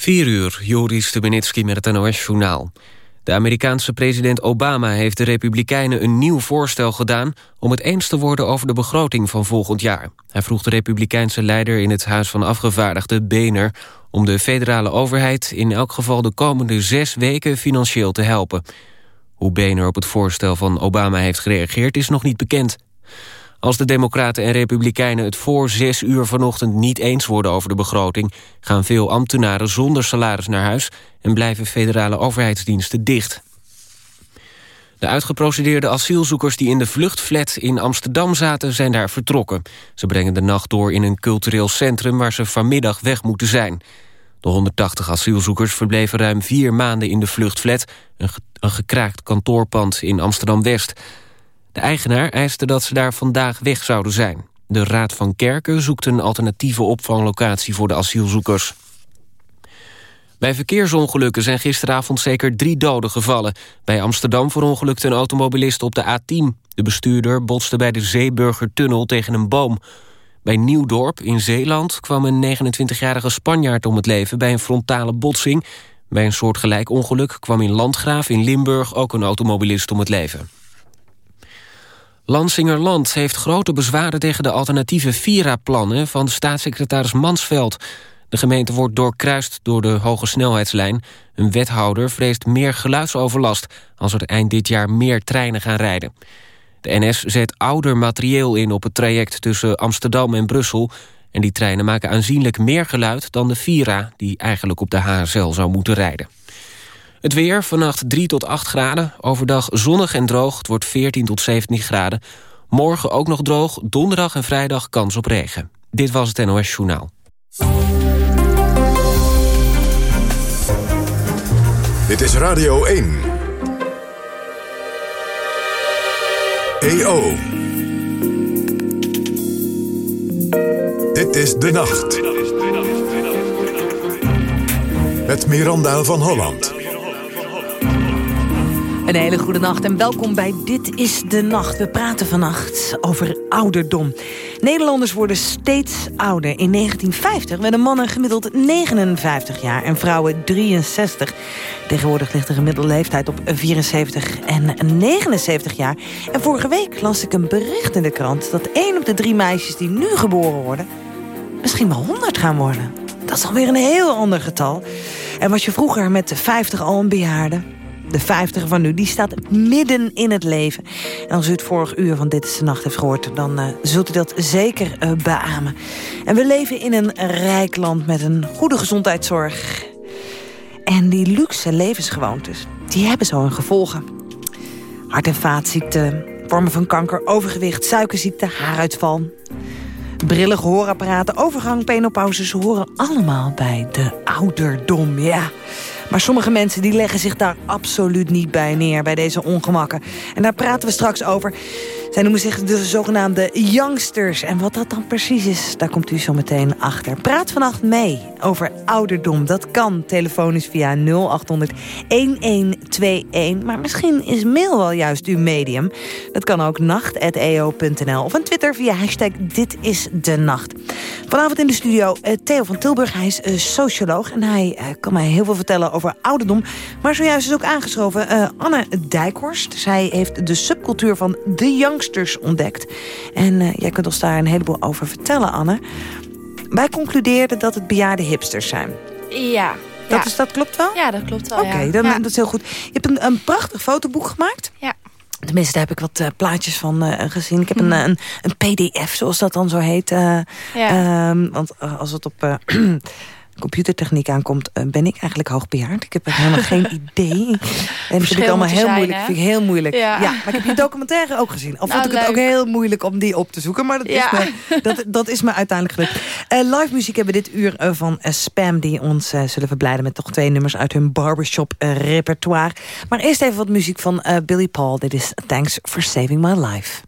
4 uur, Joris Stubenitski met het NOS-journaal. De Amerikaanse president Obama heeft de Republikeinen een nieuw voorstel gedaan... om het eens te worden over de begroting van volgend jaar. Hij vroeg de Republikeinse leider in het Huis van Afgevaardigden, Boehner... om de federale overheid in elk geval de komende zes weken financieel te helpen. Hoe Boehner op het voorstel van Obama heeft gereageerd is nog niet bekend. Als de Democraten en Republikeinen het voor zes uur vanochtend niet eens worden over de begroting... gaan veel ambtenaren zonder salaris naar huis... en blijven federale overheidsdiensten dicht. De uitgeprocedeerde asielzoekers die in de vluchtflat in Amsterdam zaten... zijn daar vertrokken. Ze brengen de nacht door in een cultureel centrum... waar ze vanmiddag weg moeten zijn. De 180 asielzoekers verbleven ruim vier maanden in de vluchtflat... een, een gekraakt kantoorpand in Amsterdam-West... De eigenaar eiste dat ze daar vandaag weg zouden zijn. De Raad van Kerken zoekt een alternatieve opvanglocatie voor de asielzoekers. Bij verkeersongelukken zijn gisteravond zeker drie doden gevallen. Bij Amsterdam verongelukte een automobilist op de A10. De bestuurder botste bij de Zeeburgertunnel tegen een boom. Bij Nieuwdorp in Zeeland kwam een 29-jarige Spanjaard om het leven... bij een frontale botsing. Bij een soortgelijk ongeluk kwam in Landgraaf in Limburg... ook een automobilist om het leven. Lansingerland heeft grote bezwaren tegen de alternatieve Vira-plannen van staatssecretaris Mansveld. De gemeente wordt doorkruist door de hoge snelheidslijn. Een wethouder vreest meer geluidsoverlast als er eind dit jaar meer treinen gaan rijden. De NS zet ouder materieel in op het traject tussen Amsterdam en Brussel... en die treinen maken aanzienlijk meer geluid dan de Vira... die eigenlijk op de HSL zou moeten rijden. Het weer, vannacht 3 tot 8 graden. Overdag zonnig en droog, het wordt 14 tot 17 graden. Morgen ook nog droog, donderdag en vrijdag kans op regen. Dit was het NOS Journaal. Dit is Radio 1. EO. Dit is De Nacht. Met Miranda van Holland. Een hele goede nacht en welkom bij Dit is de Nacht. We praten vannacht over ouderdom. Nederlanders worden steeds ouder. In 1950 werden mannen gemiddeld 59 jaar en vrouwen 63. Tegenwoordig ligt de gemiddelde leeftijd op 74 en 79 jaar. En vorige week las ik een bericht in de krant... dat één op de drie meisjes die nu geboren worden... misschien wel 100 gaan worden. Dat is alweer een heel ander getal. En was je vroeger met 50 al een bejaarde de 50 van nu, die staat midden in het leven. En als u het vorige uur van Dit is de Nacht heeft gehoord... dan uh, zult u dat zeker uh, beamen. En we leven in een rijk land met een goede gezondheidszorg. En die luxe levensgewoontes, die hebben zo hun gevolgen. Hart- en vaatziekten, vormen van kanker, overgewicht, suikerziekte, haaruitval... Brillen, gehoorapparaten, overgang, penopauze... ze horen allemaal bij de ouderdom, ja... Maar sommige mensen die leggen zich daar absoluut niet bij neer... bij deze ongemakken. En daar praten we straks over. Zij noemen zich de zogenaamde youngsters. En wat dat dan precies is, daar komt u zo meteen achter. Praat vannacht mee over ouderdom. Dat kan telefonisch via 0800 1121. Maar misschien is mail wel juist uw medium. Dat kan ook nacht.eo.nl. Of een Twitter via hashtag Dit is de Nacht. Vanavond in de studio uh, Theo van Tilburg. Hij is uh, socioloog en hij uh, kan mij heel veel vertellen over ouderdom. Maar zojuist is ook aangeschoven Anne Dijkhorst. Zij heeft de subcultuur van de youngsters ontdekt. En jij kunt ons daar een heleboel over vertellen, Anne. Wij concludeerden dat het bejaarde hipsters zijn. Ja. Dat, Is, dat klopt wel? Ja, dat klopt wel, Oké, dan dat is heel goed. Je hebt een, een prachtig fotoboek gemaakt. Ja. Tenminste, daar heb ik wat uh, plaatjes van uh, gezien. Ik heb een, een, een, pdf, zoals dat dan zo heet. Uh, ja. um, want als het op computertechniek aankomt, uh, ben ik eigenlijk hoogbejaard. Ik heb er helemaal geen idee. En dat vind ik allemaal heel zijn, moeilijk. Vind ik heel moeilijk. Ja. ja. maar ik heb je documentaire ook gezien. Al nou, vond ik het ook heel moeilijk om die op te zoeken. Maar dat, ja. is, me, dat, dat is me uiteindelijk gelukt. Uh, live muziek hebben we dit uur uh, van Spam... die ons zullen verblijden met toch twee nummers... uit hun barbershop repertoire. Maar eerst even wat muziek van Billy Paul. Dit is Thanks for Saving My Life.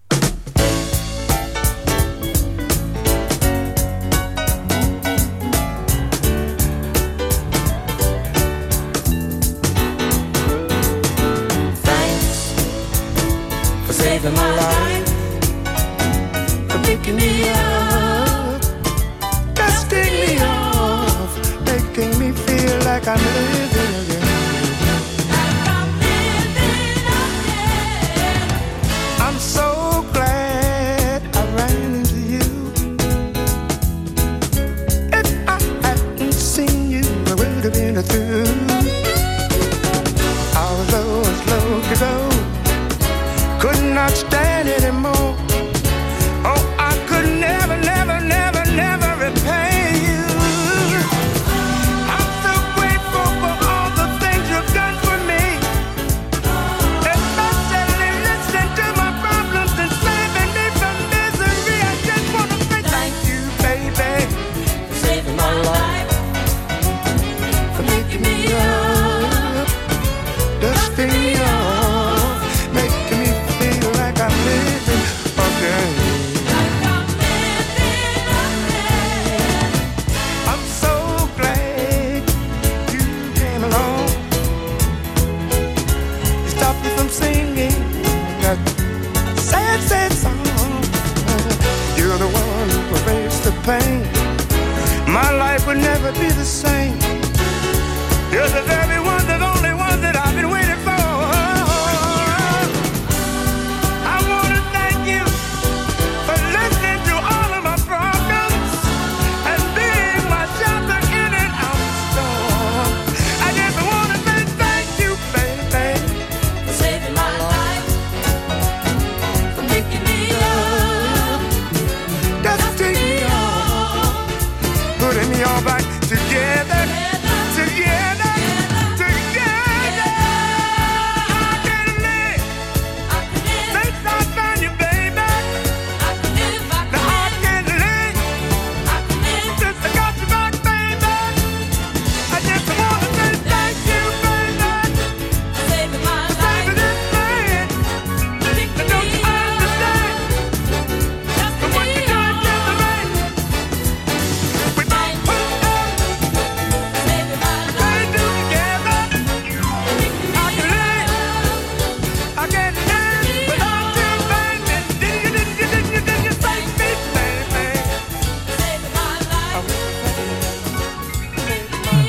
Saving my life,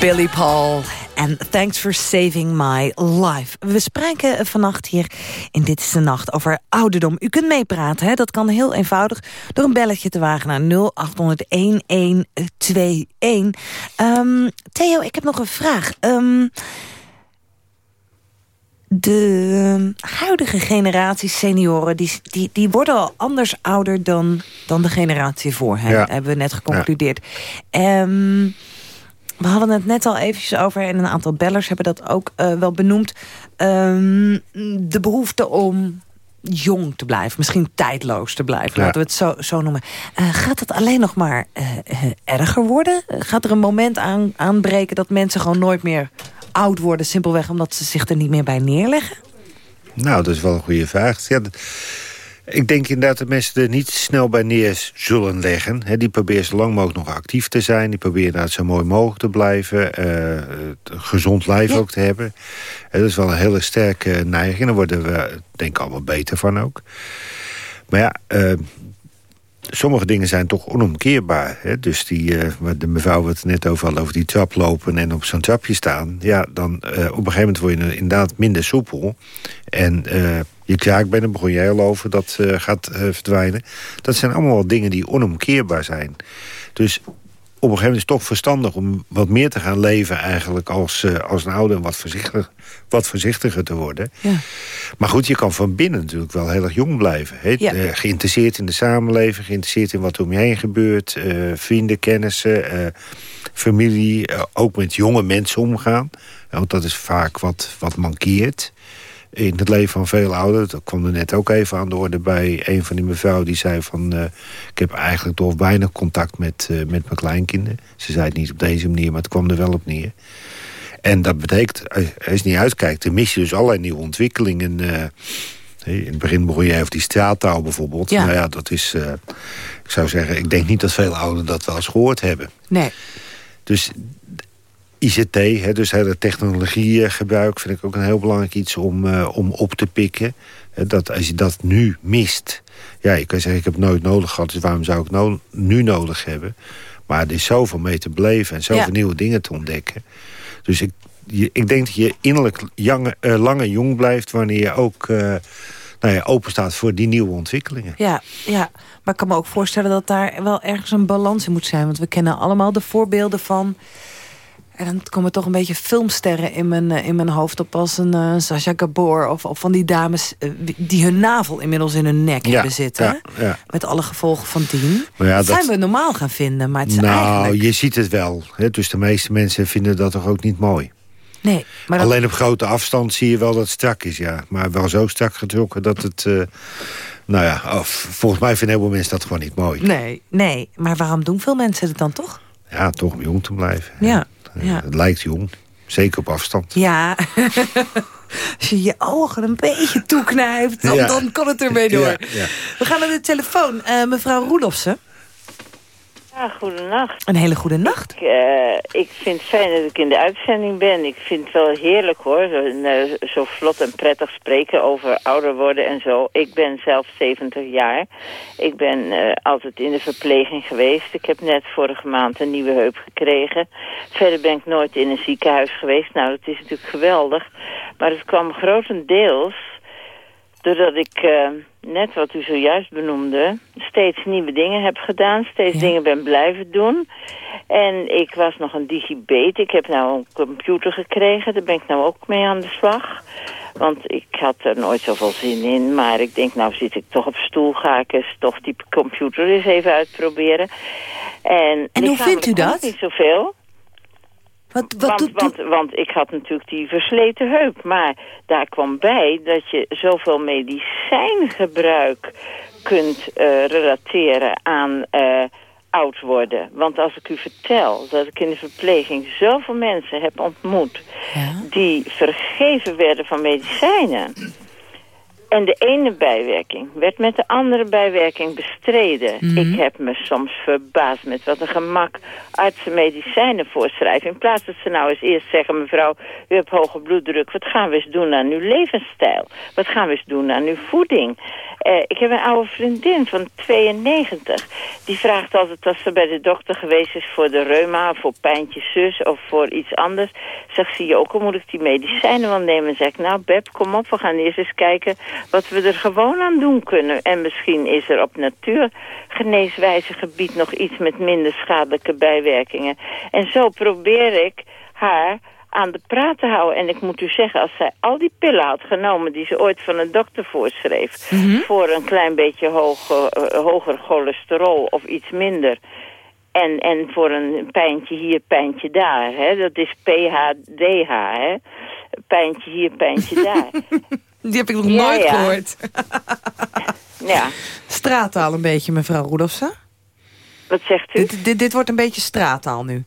Billy Paul. En thanks for saving my life. We spreken vannacht hier in Dit is de Nacht over ouderdom. U kunt meepraten, hè? dat kan heel eenvoudig... door een belletje te wagen naar 0800-1121. Ehm, Theo, ik heb nog een vraag. Ehm, de huidige generatie senioren... Die, die, die worden al anders ouder dan, dan de generatie voor hen. Ja. Hebben we net geconcludeerd. Ehm, we hadden het net al eventjes over... en een aantal bellers hebben dat ook eh, wel benoemd. Ehm, de behoefte om jong te blijven. Misschien tijdloos te blijven, Ja. laten we het zo, zo noemen. Eh, gaat het alleen nog maar eh, erger worden? Gaat er een moment aan, aanbreken dat mensen gewoon nooit meer oud worden... simpelweg omdat ze zich er niet meer bij neerleggen? Nou, dat is wel een goede vraag. Ja, ik denk inderdaad dat mensen er niet snel bij neer zullen leggen. He, die proberen zo lang mogelijk nog actief te zijn. Die proberen inderdaad zo mooi mogelijk te blijven. een gezond lijf Ja. ook te hebben. En dat is wel een hele sterke neiging. Daar worden we denk ik allemaal beter van ook. Maar ja, eh, sommige dingen zijn toch onomkeerbaar. Hè? Dus die, eh, de mevrouw het net over had, over die trap lopen en op zo'n trapje staan. Ja, dan eh, op een gegeven moment word je inderdaad minder soepel. En eh, je kraakbeen, daar begon jij al over, dat gaat verdwijnen. Dat zijn allemaal wel dingen die onomkeerbaar zijn. Dus op een gegeven moment is het toch verstandig om wat meer te gaan leven eigenlijk als, eh, als een ouder en wat, voorzichtig, wat voorzichtiger te worden. Ja. Maar goed, je kan van binnen natuurlijk wel heel erg jong blijven. Ja. Eh, geïnteresseerd in de samenleving, geïnteresseerd in wat er om je heen gebeurt. eh, vrienden, kennissen, familie, ook met jonge mensen omgaan. Want dat is vaak wat, wat mankeert in het leven van veel ouderen. Dat kwam er net ook even aan de orde bij een van die mevrouw die zei van... eh, ik heb eigenlijk toch weinig contact met, eh, met mijn kleinkinderen. Ze zei het niet op deze manier, maar het kwam er wel op neer. En dat betekent, als je niet uitkijkt, dan mis je dus allerlei nieuwe ontwikkelingen. eh, in het begin begon je over die straattaal bijvoorbeeld. Ja. Nou ja, dat is, eh, ik zou zeggen, ik denk niet dat veel ouderen dat wel eens gehoord hebben. Nee. Dus ICT, hè, dus hele technologiegebruik... vind ik ook een heel belangrijk iets om, eh, om op te pikken. Dat als je dat nu mist... Ja, je kan zeggen, ik heb het nooit nodig gehad... dus waarom zou ik no nu nodig hebben? Maar er is zoveel mee te beleven en zoveel Ja. nieuwe dingen te ontdekken. Dus ik, je- ik denk dat je innerlijk jange, eh, jong blijft... wanneer je ook eh, nou ja, open staat voor die nieuwe ontwikkelingen. Ja, ja, maar ik kan me ook voorstellen dat daar wel ergens een balans in moet zijn. Want we kennen allemaal de voorbeelden van... En dan komen toch een beetje filmsterren in mijn, eh, in mijn hoofd op... als een eh Sasha Gabor of, of van die dames eh, die hun navel inmiddels in hun nek Ja, hebben zitten. ja, ja. Met alle gevolgen van dien. Dat zijn we normaal gaan vinden, maar het is Nou, eigenlijk... je ziet het wel. Hè? Dus de meeste mensen vinden dat toch ook niet mooi. Nee, maar dat, Alleen op grote afstand zie je wel dat het strak is, ja. Maar wel zo strak getrokken dat het... nou ja, of, volgens mij vinden heel veel mensen dat gewoon niet mooi. nee, nee, maar waarom doen veel mensen het dan toch? Ja, toch om jong te blijven. Ja, ja. Het lijkt jong. Zeker op afstand. Ja, als je je ogen een beetje toeknijpt, dan, Ja. dan kan het ermee door. Ja, ja. We gaan naar de telefoon. Eh, mevrouw Roelofsen, Ja, goedenacht. een hele goede nacht. Ik, eh, ik vind het fijn dat ik in de uitzending ben. Ik vind het wel heerlijk hoor, zo, eh, zo vlot en prettig spreken over ouder worden en zo. Ik ben zelf 70 jaar. Ik ben eh, altijd in de verpleging geweest. Ik heb net vorige maand een nieuwe heup gekregen. Verder ben ik nooit in een ziekenhuis geweest. Nou, dat is natuurlijk geweldig. Maar het kwam grotendeels doordat ik, eh, net wat u zojuist benoemde, steeds nieuwe dingen heb gedaan. Steeds Ja. dingen ben blijven doen. En ik was nog een digibet. Ik heb nou een computer gekregen. Daar ben ik nou ook mee aan de slag. Want ik had er nooit zoveel zin in. Maar ik denk, nou zit ik toch op stoel. Ga ik eens toch die computer eens even uitproberen. En, En hoe vindt u dat? Niet zoveel. Wat, wat Want, doet, want, want ik had natuurlijk die versleten heup. Maar daar kwam bij dat je zoveel medicijngebruik kunt eh, relateren aan eh, oud worden. Want als ik u vertel dat ik in de verpleging zoveel mensen heb ontmoet... Ja. die vergeven werden van medicijnen... En de ene bijwerking werd met de andere bijwerking bestreden. Mhm. Ik heb me soms verbaasd met wat een gemak artsen medicijnen voorschrijven. In plaats dat ze nou eens eerst zeggen... mevrouw, u hebt hoge bloeddruk. Wat gaan we eens doen aan uw levensstijl? Wat gaan we eens doen aan uw voeding? Eh, ik heb een oude vriendin van 92. Die vraagt altijd als ze bij de dokter geweest is... voor de reuma, voor pijntje zus of voor iets anders. Zegt ze, Joko, moet ik die medicijnen wel nemen? Zeg ik, nou Beb, kom op, we gaan eerst eens kijken wat we er gewoon aan doen kunnen. En misschien is er op natuurgeneeswijze gebied nog iets met minder schadelijke bijwerkingen. En zo probeer ik haar aan de praat te houden. En ik moet u zeggen, als zij al die pillen had genomen... die ze ooit van een dokter voorschreef... voor een klein beetje hoge, eh, hoger cholesterol of iets minder... En, en voor een pijntje hier, pijntje daar. Hè? Dat is PHDH. Hè? Pijntje hier, pijntje daar. Die heb ik nog Ja, nooit ja. gehoord. ja, Straattaal een beetje, mevrouw Roelofsen. wat zegt u? Dit, dit, dit wordt een beetje straattaal nu.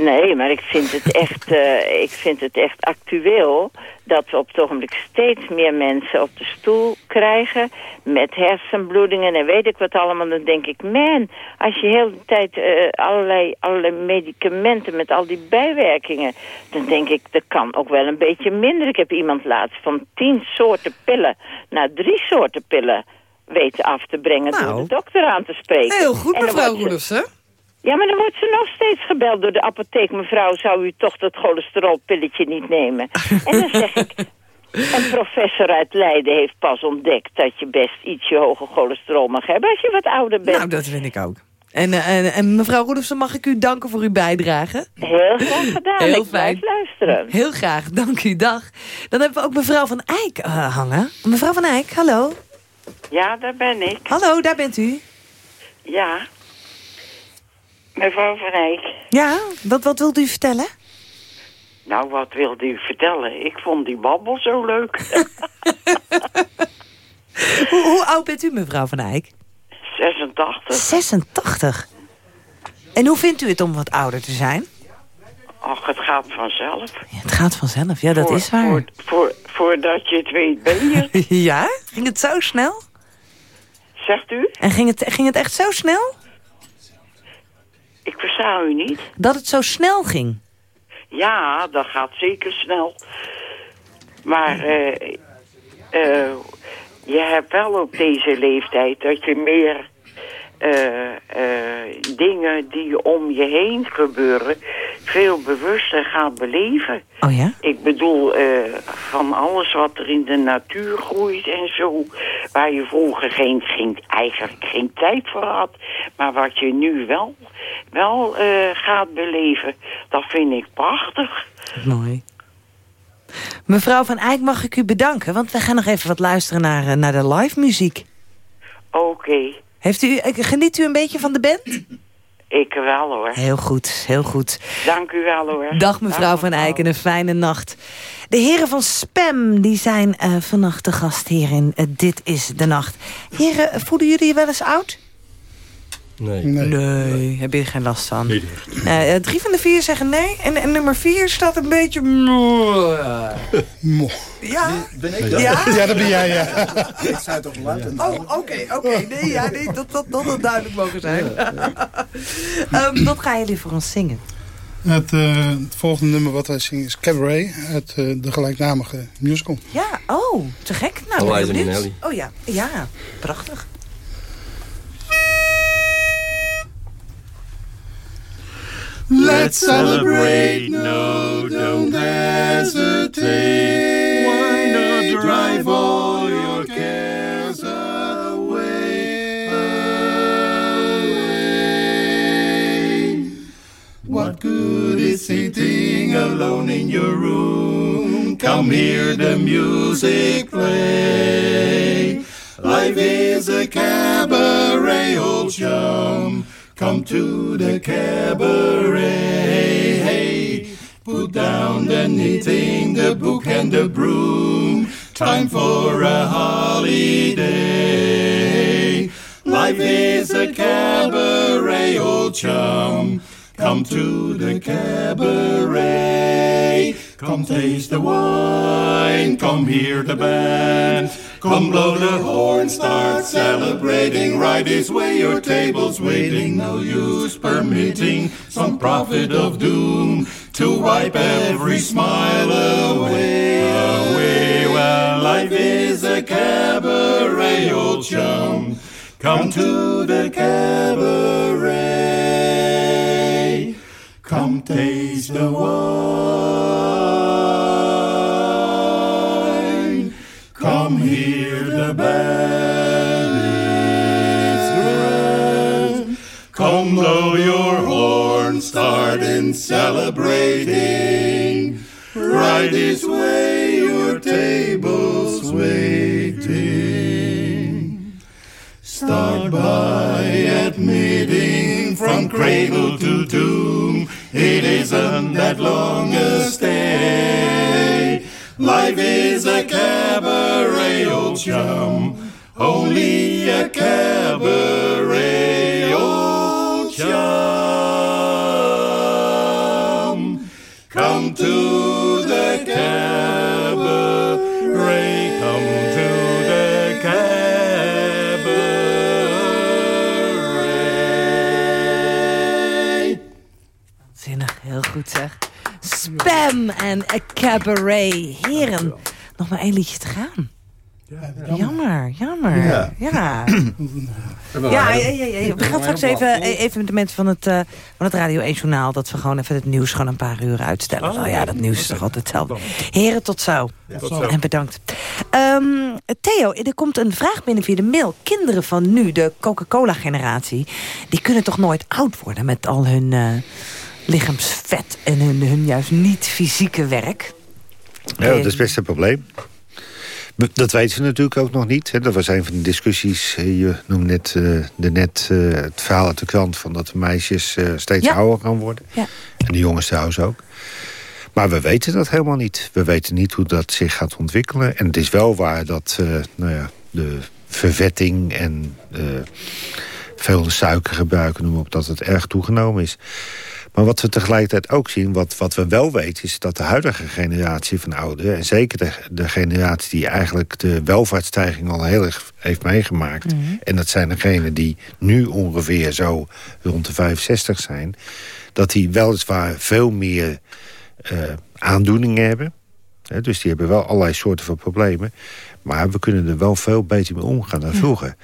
Nee, maar ik vind het echt, eh, ik vind het echt actueel dat we op het ogenblik steeds meer mensen op de stoel krijgen met hersenbloedingen en weet ik wat allemaal. Dan denk ik, man, als je heel de tijd eh, allerlei, allerlei medicamenten met al die bijwerkingen, dan denk ik, dat kan ook wel een beetje minder. Ik heb iemand laatst van tien soorten pillen naar drie soorten pillen weten af te brengen Nou. door de dokter aan te spreken. Heel goed, mevrouw Roelofsen. Ja, maar dan wordt ze nog steeds gebeld door de apotheek. Mevrouw, zou u toch dat cholesterolpilletje niet nemen? En dan zeg ik... Een professor uit Leiden heeft pas ontdekt dat je best ietsje hoger cholesterol mag hebben als je wat ouder bent. Nou, dat vind ik ook. En, eh, en, en mevrouw Roelofsen, mag ik u danken voor uw bijdrage? Heel graag gedaan. Heel ik blijf fijn. luisteren. Heel graag, dank u, dag. Dan hebben we ook mevrouw van Eyck eh, hangen. Mevrouw van Eyck, hallo. Ja, daar ben ik. Hallo, daar bent u. Ja. Mevrouw Van Eyck. Ja, wat, wat wilt u vertellen? Nou, wat wilde u vertellen? Ik vond die babbel zo leuk. Hoe, hoe oud bent u, mevrouw van Eyck? 86. 86. En hoe vindt u het om wat ouder te zijn? Ach, het gaat vanzelf. Ja, het gaat vanzelf, ja, dat Voor- is waar. Voor, voor, voordat je het weet ben je. Ja? Ging het zo snel? Zegt u? En ging het, ging het echt zo snel? Ik versta u niet. Dat het zo snel ging? Ja, dat gaat zeker snel. Maar eh, eh, je hebt wel op deze leeftijd dat je meer dingen die om je heen gebeuren veel bewuster gaat beleven. Oh ja? Ik bedoel, eh, van alles wat er in de natuur groeit en zo... waar je vroeger geen, geen, eigenlijk geen tijd voor had... maar wat je nu wel, wel eh, gaat beleven, dat vind ik prachtig. Mooi. Mevrouw van Eyck, mag ik u bedanken? Want we gaan nog even wat luisteren naar, eh, naar de live muziek. Oké, Heeft u, geniet u een beetje van de band? ik wel hoor. Heel goed, heel goed. Dank u wel hoor. Dag mevrouw van Eyck en een fijne nacht. De heren van Spam die zijn eh, vannacht de gast hier in eh, Dit is de Nacht. Heren, voelen jullie je wel eens oud? Nee. Nee, heb je er geen last van. Eh, eh, drie van de vier zeggen nee. En, en nummer vier staat een beetje... Ja? Ben ik dat? Ja? Ja, dat ben jij, ja. Ik zei toch luid Oh, oké, oké. Nee, ja, nee, dat, dat, dat had duidelijk mogen zijn. Ehm, wat gaan jullie voor ons zingen? Het, eh, het volgende nummer wat wij zingen is Cabaret uit eh, de gelijknamige musical. Ja, oh, te gek. Nou, Eliza. Minnelli. Oh ja, ja, prachtig. Let's celebrate, no, don't hesitate. Why not drive all your cares away? away? What good is sitting alone in your room? Come hear the music play. Life is a cabaret, old chum. Come to the cabaret. Hey, put down the knitting, the book and the broom. Time for a holiday. Life is a cabaret, old chum. Come to the cabaret. Come taste the wine. Come hear the band. Come blow the horn, start celebrating. This way, your table's waiting. No use permitting some prophet of doom to wipe every smile away. Away, well, life is a cabaret, old chum. Come to the cabaret. Come taste the wine. It's grand. Come blow your horn, start in celebrating. Right this way, your table's waiting. Start by admitting from cradle to tomb, it isn't that long a stay. Life is a cabaret, old chum, only a cabaret, old chum. Come to the cabaret, come to the cabaret. Zinnig, heel goed zeg. Spam en a cabaret. Heren, nog maar één liedje te gaan. Jammer, jammer. Ja. Ja. Ja, ja, ja, ja. We gaan straks even, even de mensen van het, eh, van het Radio 1 Journaal... dat we gewoon even het nieuws gewoon een paar uur uitstellen. Oh, ja, dat nieuws is toch altijd hetzelfde. Heren, tot zo. En bedankt. Ehm, Theo, er komt een vraag binnen via de mail. Kinderen van nu, de Coca-Cola-generatie... die kunnen toch nooit oud worden met al hun eh, lichaamsvet... en hun, hun juist niet-fysieke werk? Ja, dat is best een probleem. Dat weten we natuurlijk ook nog niet. Dat was een van de discussies. Je noemde net, eh, de net eh, het verhaal uit de krant... van dat de meisjes eh, steeds Ja. ouder gaan worden. Ja. En de jongens trouwens ook. Maar we weten dat helemaal niet. We weten niet hoe dat zich gaat ontwikkelen. En het is wel waar dat nou ja, de vervetting en veel suikergebruik... noem op, dat het erg toegenomen is. Maar wat we tegelijkertijd ook zien, wat, wat we wel weten... is dat de huidige generatie van ouderen... en zeker de, de generatie die eigenlijk de welvaartsstijging al heel erg heeft meegemaakt... en dat zijn degenen die nu ongeveer zo rond de 65 zijn... dat die weliswaar veel meer eh, aandoeningen hebben... Hè, dus die hebben wel allerlei soorten van problemen. Maar we kunnen er wel veel beter mee omgaan dan vroeger.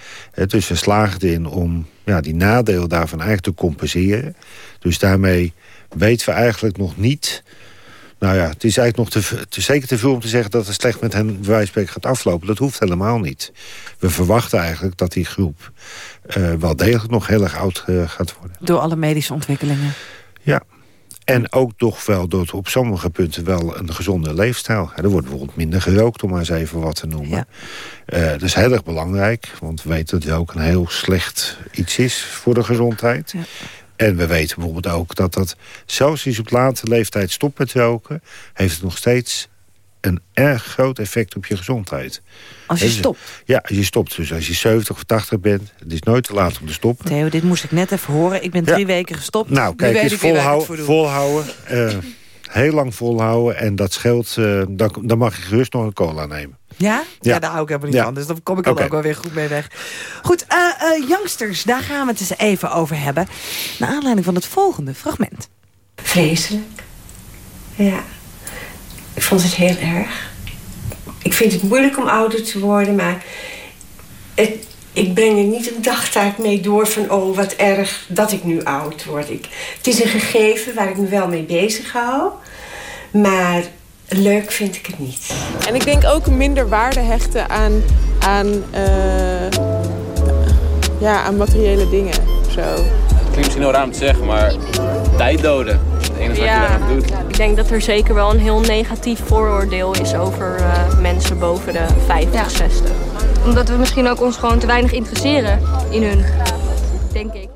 Dus we slagen erin om ja, die nadeel daarvan eigenlijk te compenseren. Dus daarmee weten we eigenlijk nog niet... Nou ja, het is eigenlijk nog te, te, zeker te veel om te zeggen... dat het slecht met hen bij gaat aflopen. Dat hoeft helemaal niet. We verwachten eigenlijk dat die groep eh, wel degelijk nog heel erg oud eh, gaat worden. Door alle medische ontwikkelingen. Ja. En ook toch wel door op sommige punten wel een gezonde leefstijl. Er wordt bijvoorbeeld minder gerookt, om maar eens even wat te noemen. Eh, dat is heel erg belangrijk, want we weten dat rook een heel slecht iets is voor de gezondheid. Ja. En we weten bijvoorbeeld ook dat dat, zelfs als je op late leeftijd stopt met roken... heeft het nog steeds een erg groot effect op je gezondheid. Als je stopt. Ja, als je stopt. Dus als je 70 of 80 bent, het is nooit te laat om te stoppen. Theo, dit moest ik net even horen. Ik ben drie Ja. weken gestopt. Nou, kijk eens, ik weer waar ik het volhou, voor doe. volhouden. eh, heel lang volhouden. En dat scheelt, eh, dan, dan mag je gerust nog een cola nemen. Ja? ja? Ja. daar hou ik helemaal niet Ja. van. Dus daar kom ik dan Oké. ook wel weer goed mee weg. Goed, eh, eh, youngsters, daar gaan we het eens even over hebben. Naar aanleiding van het volgende fragment. Vreselijk. Ja. Ik vond het heel erg. Ik vind het moeilijk om ouder te worden, maar het, ik breng er niet een dagtaak mee door van oh wat erg dat ik nu oud word. Ik, het is een gegeven waar ik me wel mee bezig hou, maar leuk vind ik het niet. En ik denk ook minder waarde hechten aan, aan, eh, ja, aan materiële dingen. Zo. Het klinkt misschien heel raar om te zeggen, maar tijd doden. Is het enige wat je doet. Ik denk dat er zeker wel een heel negatief vooroordeel is over eh, mensen boven de 50, 60. Omdat we misschien ook ons gewoon te weinig interesseren in hun. Denk ik.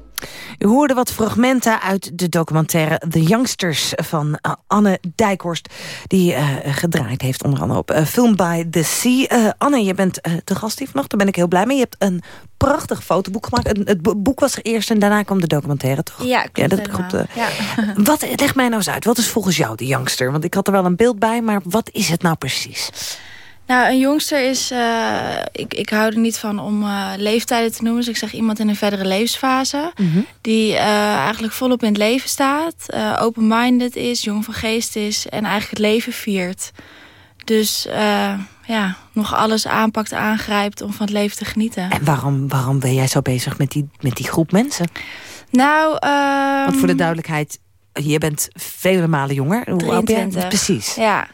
U hoorde wat fragmenten uit de documentaire The Youngsters van eh, Anne Dijkhorst. Die eh, gedraaid heeft onder andere op eh, Film by the Sea. Anne, je bent te gast hier vanochtend. Daar ben ik heel blij mee. Je hebt een prachtig fotoboek gemaakt. Het, het bo- boek was er eerst en daarna kwam de documentaire, toch? Ja, klopt Ja, dat klopt. Ja. Wat, leg mij nou eens uit. Wat is volgens jou de Youngster? Want ik had er wel een beeld bij, maar wat is het nou precies? Nou, een jongster is... eh, ik, ik hou er niet van om eh, leeftijden te noemen. Dus ik zeg iemand in een verdere levensfase. Die eh, eigenlijk volop in het leven staat. Open-minded is, jong van geest is. En eigenlijk het leven viert. Dus ja, nog alles aanpakt, aangrijpt om van het leven te genieten. En waarom, waarom ben jij zo bezig met die, met die groep mensen? Nou, ehm, Want voor de duidelijkheid, je bent vele malen jonger. Hoe oud ben? 23. Precies. Ja,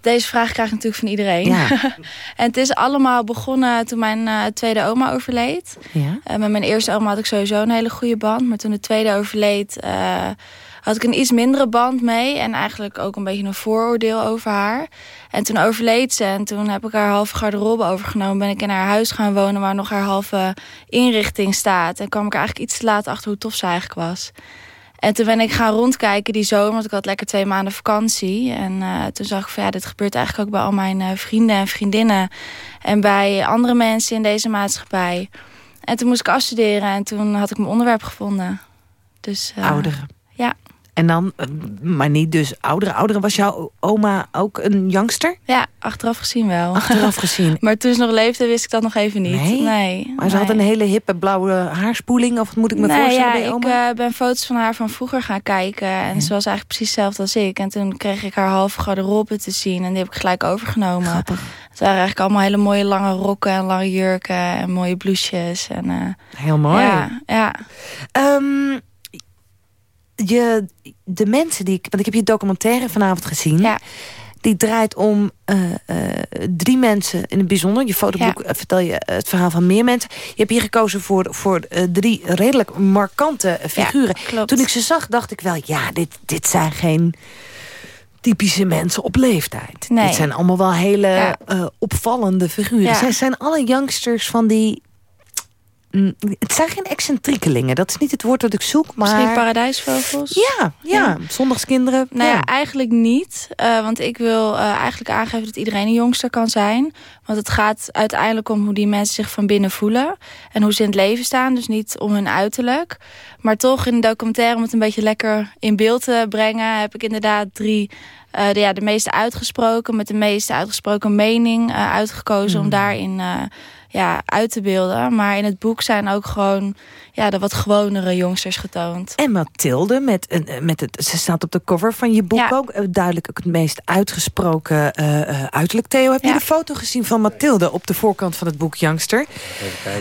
deze vraag krijg ik natuurlijk van iedereen. Ja. en het is allemaal begonnen toen mijn eh, tweede oma overleed. Ja. Eh, met mijn eerste oma had ik sowieso een hele goede band. Maar toen de tweede overleed, eh, had ik een iets mindere band mee. En eigenlijk ook een beetje een vooroordeel over haar. En toen overleed ze. En toen heb ik haar halve garderobe overgenomen. Ben ik in haar huis gaan wonen waar nog haar halve inrichting staat. En kwam ik er eigenlijk iets te laat achter hoe tof ze eigenlijk was. En toen ben ik gaan rondkijken die zomer, want ik had lekker twee maanden vakantie. En eh, toen zag ik van ja, dit gebeurt eigenlijk ook bij al mijn eh, vrienden en vriendinnen. En bij andere mensen in deze maatschappij. En toen moest ik afstuderen en toen had ik mijn onderwerp gevonden. Dus, eh, Ouderen. En dan, eh, maar niet dus ouderen. Ouderen was jouw oma ook een youngster? Ja, achteraf gezien wel. Achteraf gezien. maar toen ze nog leefde, wist ik dat nog even niet. Nee? nee Maar ze had een hele hippe blauwe haarspoeling, of wat moet ik me nee, voorstellen ja, bij je ik oma? eh, ben foto's van haar van vroeger gaan kijken. En ze was eigenlijk precies hetzelfde als ik. En toen kreeg ik haar halve garderobe te zien. En die heb ik gelijk overgenomen. Grappig. Het waren eigenlijk allemaal hele mooie lange rokken en lange jurken. En mooie blouses. En, eh, Heel mooi. Ja, ja. Ehm, je, de mensen die ik... Want ik heb je documentaire vanavond gezien. Die draait om eh, eh, drie mensen in het bijzonder. Je fotoboek eh, vertel je het verhaal van meer mensen. Je hebt hier gekozen voor, voor drie redelijk markante figuren. klopt. Toen ik ze zag, dacht ik wel... ja, dit, dit zijn geen typische mensen op leeftijd. Nee. Dit zijn allemaal wel hele Ja. opvallende figuren. Ja. Zijn, zijn alle youngsters van die... Mm, Het zijn geen excentriekelingen. Dat is niet het woord dat ik zoek, maar... Misschien paradijsvogels? Ja, ja, zondagskinderen. Nou ja, ja. eigenlijk niet. Eh, want ik wil eh, eigenlijk aangeven dat iedereen een jongster kan zijn. Want het gaat uiteindelijk om hoe die mensen zich van binnen voelen. En hoe ze in het leven staan. Dus niet om hun uiterlijk. Maar toch in de documentaire, om het een beetje lekker in beeld te brengen... heb ik inderdaad drie... eh, de, ja, de meest uitgesproken, met de meest uitgesproken mening uitgekozen... om daarin eh, ja, uit te beelden. Maar in het boek zijn ook gewoon ja, de wat gewonere jongsters getoond. En Mathilde, met een, eh, met het, ze staat op de cover van je boek ook. eh, Duidelijk ook het meest uitgesproken eh, eh, uiterlijk. Theo, heb je de foto gezien van Mathilde op de voorkant van het boek Youngster?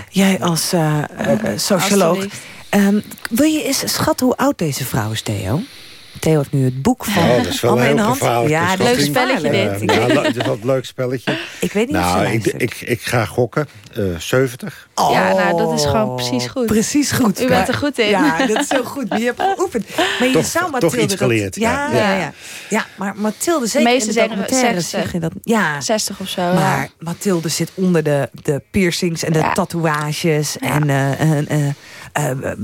Jij als eh, eh, socioloog. Ehm, wil je eens schatten hoe oud deze vrouw is, Theo? Theo heeft nu het boek van Oh, dat is wel een in de heel hand. gevaarlijke Ja, leuk schatting. spelletje Eh, dit. nou, le- het is wel een leuk spelletje. Ik weet niet of nou, ze ik, ik, ik ga gokken. eh 70. Ja, nou, dat is gewoon precies goed. Precies goed. U bent er goed in. Ja, dat is zo goed. Je hebt geoefend. Maar je Toch- zou toch Mathilde... iets dat- geleerd, ja, ja. ja. Ja, ja. maar Mathilde, zeker meeste in de zeggen documentaires 60. zeg je dat. Ja. 60 of zo, Maar ja. Mathilde zit onder de, de piercings en de Ja. tatoeages... en eh, een eh, eh,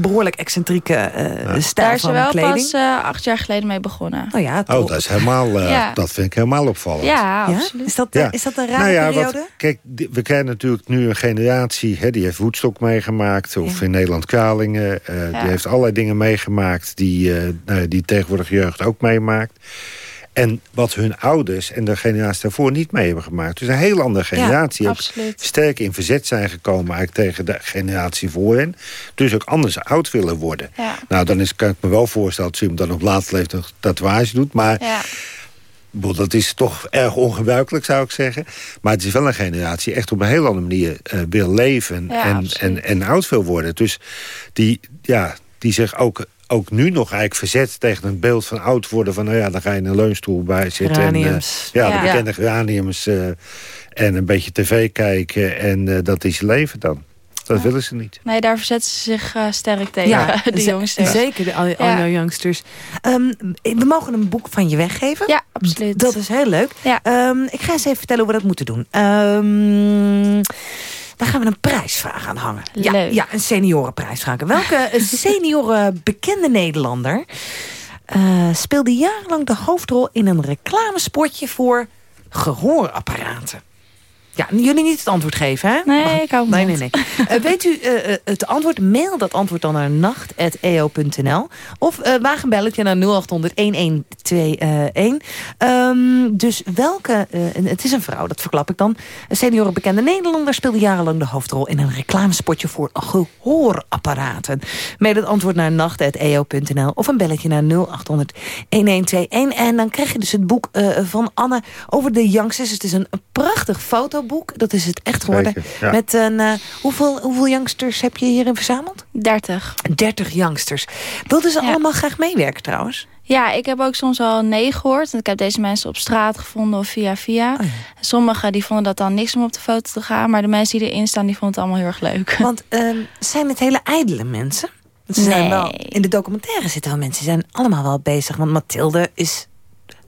behoorlijk excentrieke eh, stijl Daar is van wel kleding. pas eh, acht jaar geleden mee begonnen. Nou ja, Oh, dat is helemaal, eh, Ja. dat vind ik helemaal opvallend. Ja, absoluut. Is dat, Ja. is dat een rare nou ja, periode? Wat, kijk, we krijgen natuurlijk nu een generatie... Hè, die heeft Woodstock meegemaakt, of in Nederland Kralingen. eh, Ja. Die heeft allerlei dingen meegemaakt... die, eh, nou, ja, die tegenwoordig jeugd ook meemaakt. En wat hun ouders en de generatie daarvoor niet mee hebben gemaakt. Dus een heel andere generatie. ook absoluut. sterk in verzet zijn gekomen eigenlijk tegen de generatie voor hen. Dus ook anders oud willen worden. Ja. Nou, dan is, kan ik me wel voorstellen dat ze iemand dan op later leeftijd een tatoeage doet. Maar Ja. Dat is toch erg ongebruikelijk, zou ik zeggen. Maar het is wel een generatie die echt op een heel andere manier eh, wil leven... Ja, en, absoluut. en, en oud wil worden. Dus die, ja, die zich ook, ook nu nog eigenlijk verzet tegen een beeld van oud worden... van nou ja, dan ga je in een leunstoel bij zitten. En, eh, ja, Ja. de bekende geraniums. eh, en een beetje tv kijken. En eh, dat is je leven dan. Dat willen ze niet. Nee, daar verzetten ze zich eh, sterk tegen, de ze- jongsters. Zeker, de, al, al Ja. jouw youngsters. Ehm, we mogen een boek van je weggeven. Ja, absoluut. Dat is heel leuk. Ja. Ehm, ik ga eens even vertellen hoe we dat moeten doen. Ehm, daar gaan we een prijsvraag aan hangen. Ja, Leuk. ja, een seniorenprijsvraag. Welke senioren bekende Nederlander eh, speelde jarenlang de hoofdrol in een reclamespotje voor gehoorapparaten? Ja, jullie niet het antwoord geven, hè? Nee, ik hou Nee, nee, nee. Eh, weet u eh, eh, het antwoord? Mail dat antwoord dan naar nacht.eo.nl. Of uh, waag een belletje naar 0800-1121. Ehm, dus welke... het is een vrouw, dat verklap ik dan. Een senioren bekende Nederlander speelde jarenlang de hoofdrol... in een reclamespotje voor gehoorapparaten. Mail het antwoord naar nacht.eo.nl. Of een belletje naar 0800-1121. En dan krijg je dus het boek van Anne over de youngsters. Het is een, prachtig fotoboek. Dat is het echt geworden. Zeker, ja. Met een, eh, hoeveel, hoeveel youngsters heb je hierin verzameld? 30. 30 youngsters. Wilden ze allemaal graag meewerken trouwens? Ja, ik heb ook soms al nee gehoord. Want ik heb deze mensen op straat gevonden of via via. Oh Sommigen die vonden dat dan niks om op de foto te gaan. Maar de mensen die erin staan, die vonden het allemaal heel erg leuk. Want ehm, zijn het hele ijdele mensen? Ze zijn Nee. wel, in de documentaire zitten wel mensen, die zijn allemaal wel bezig. Want Mathilde is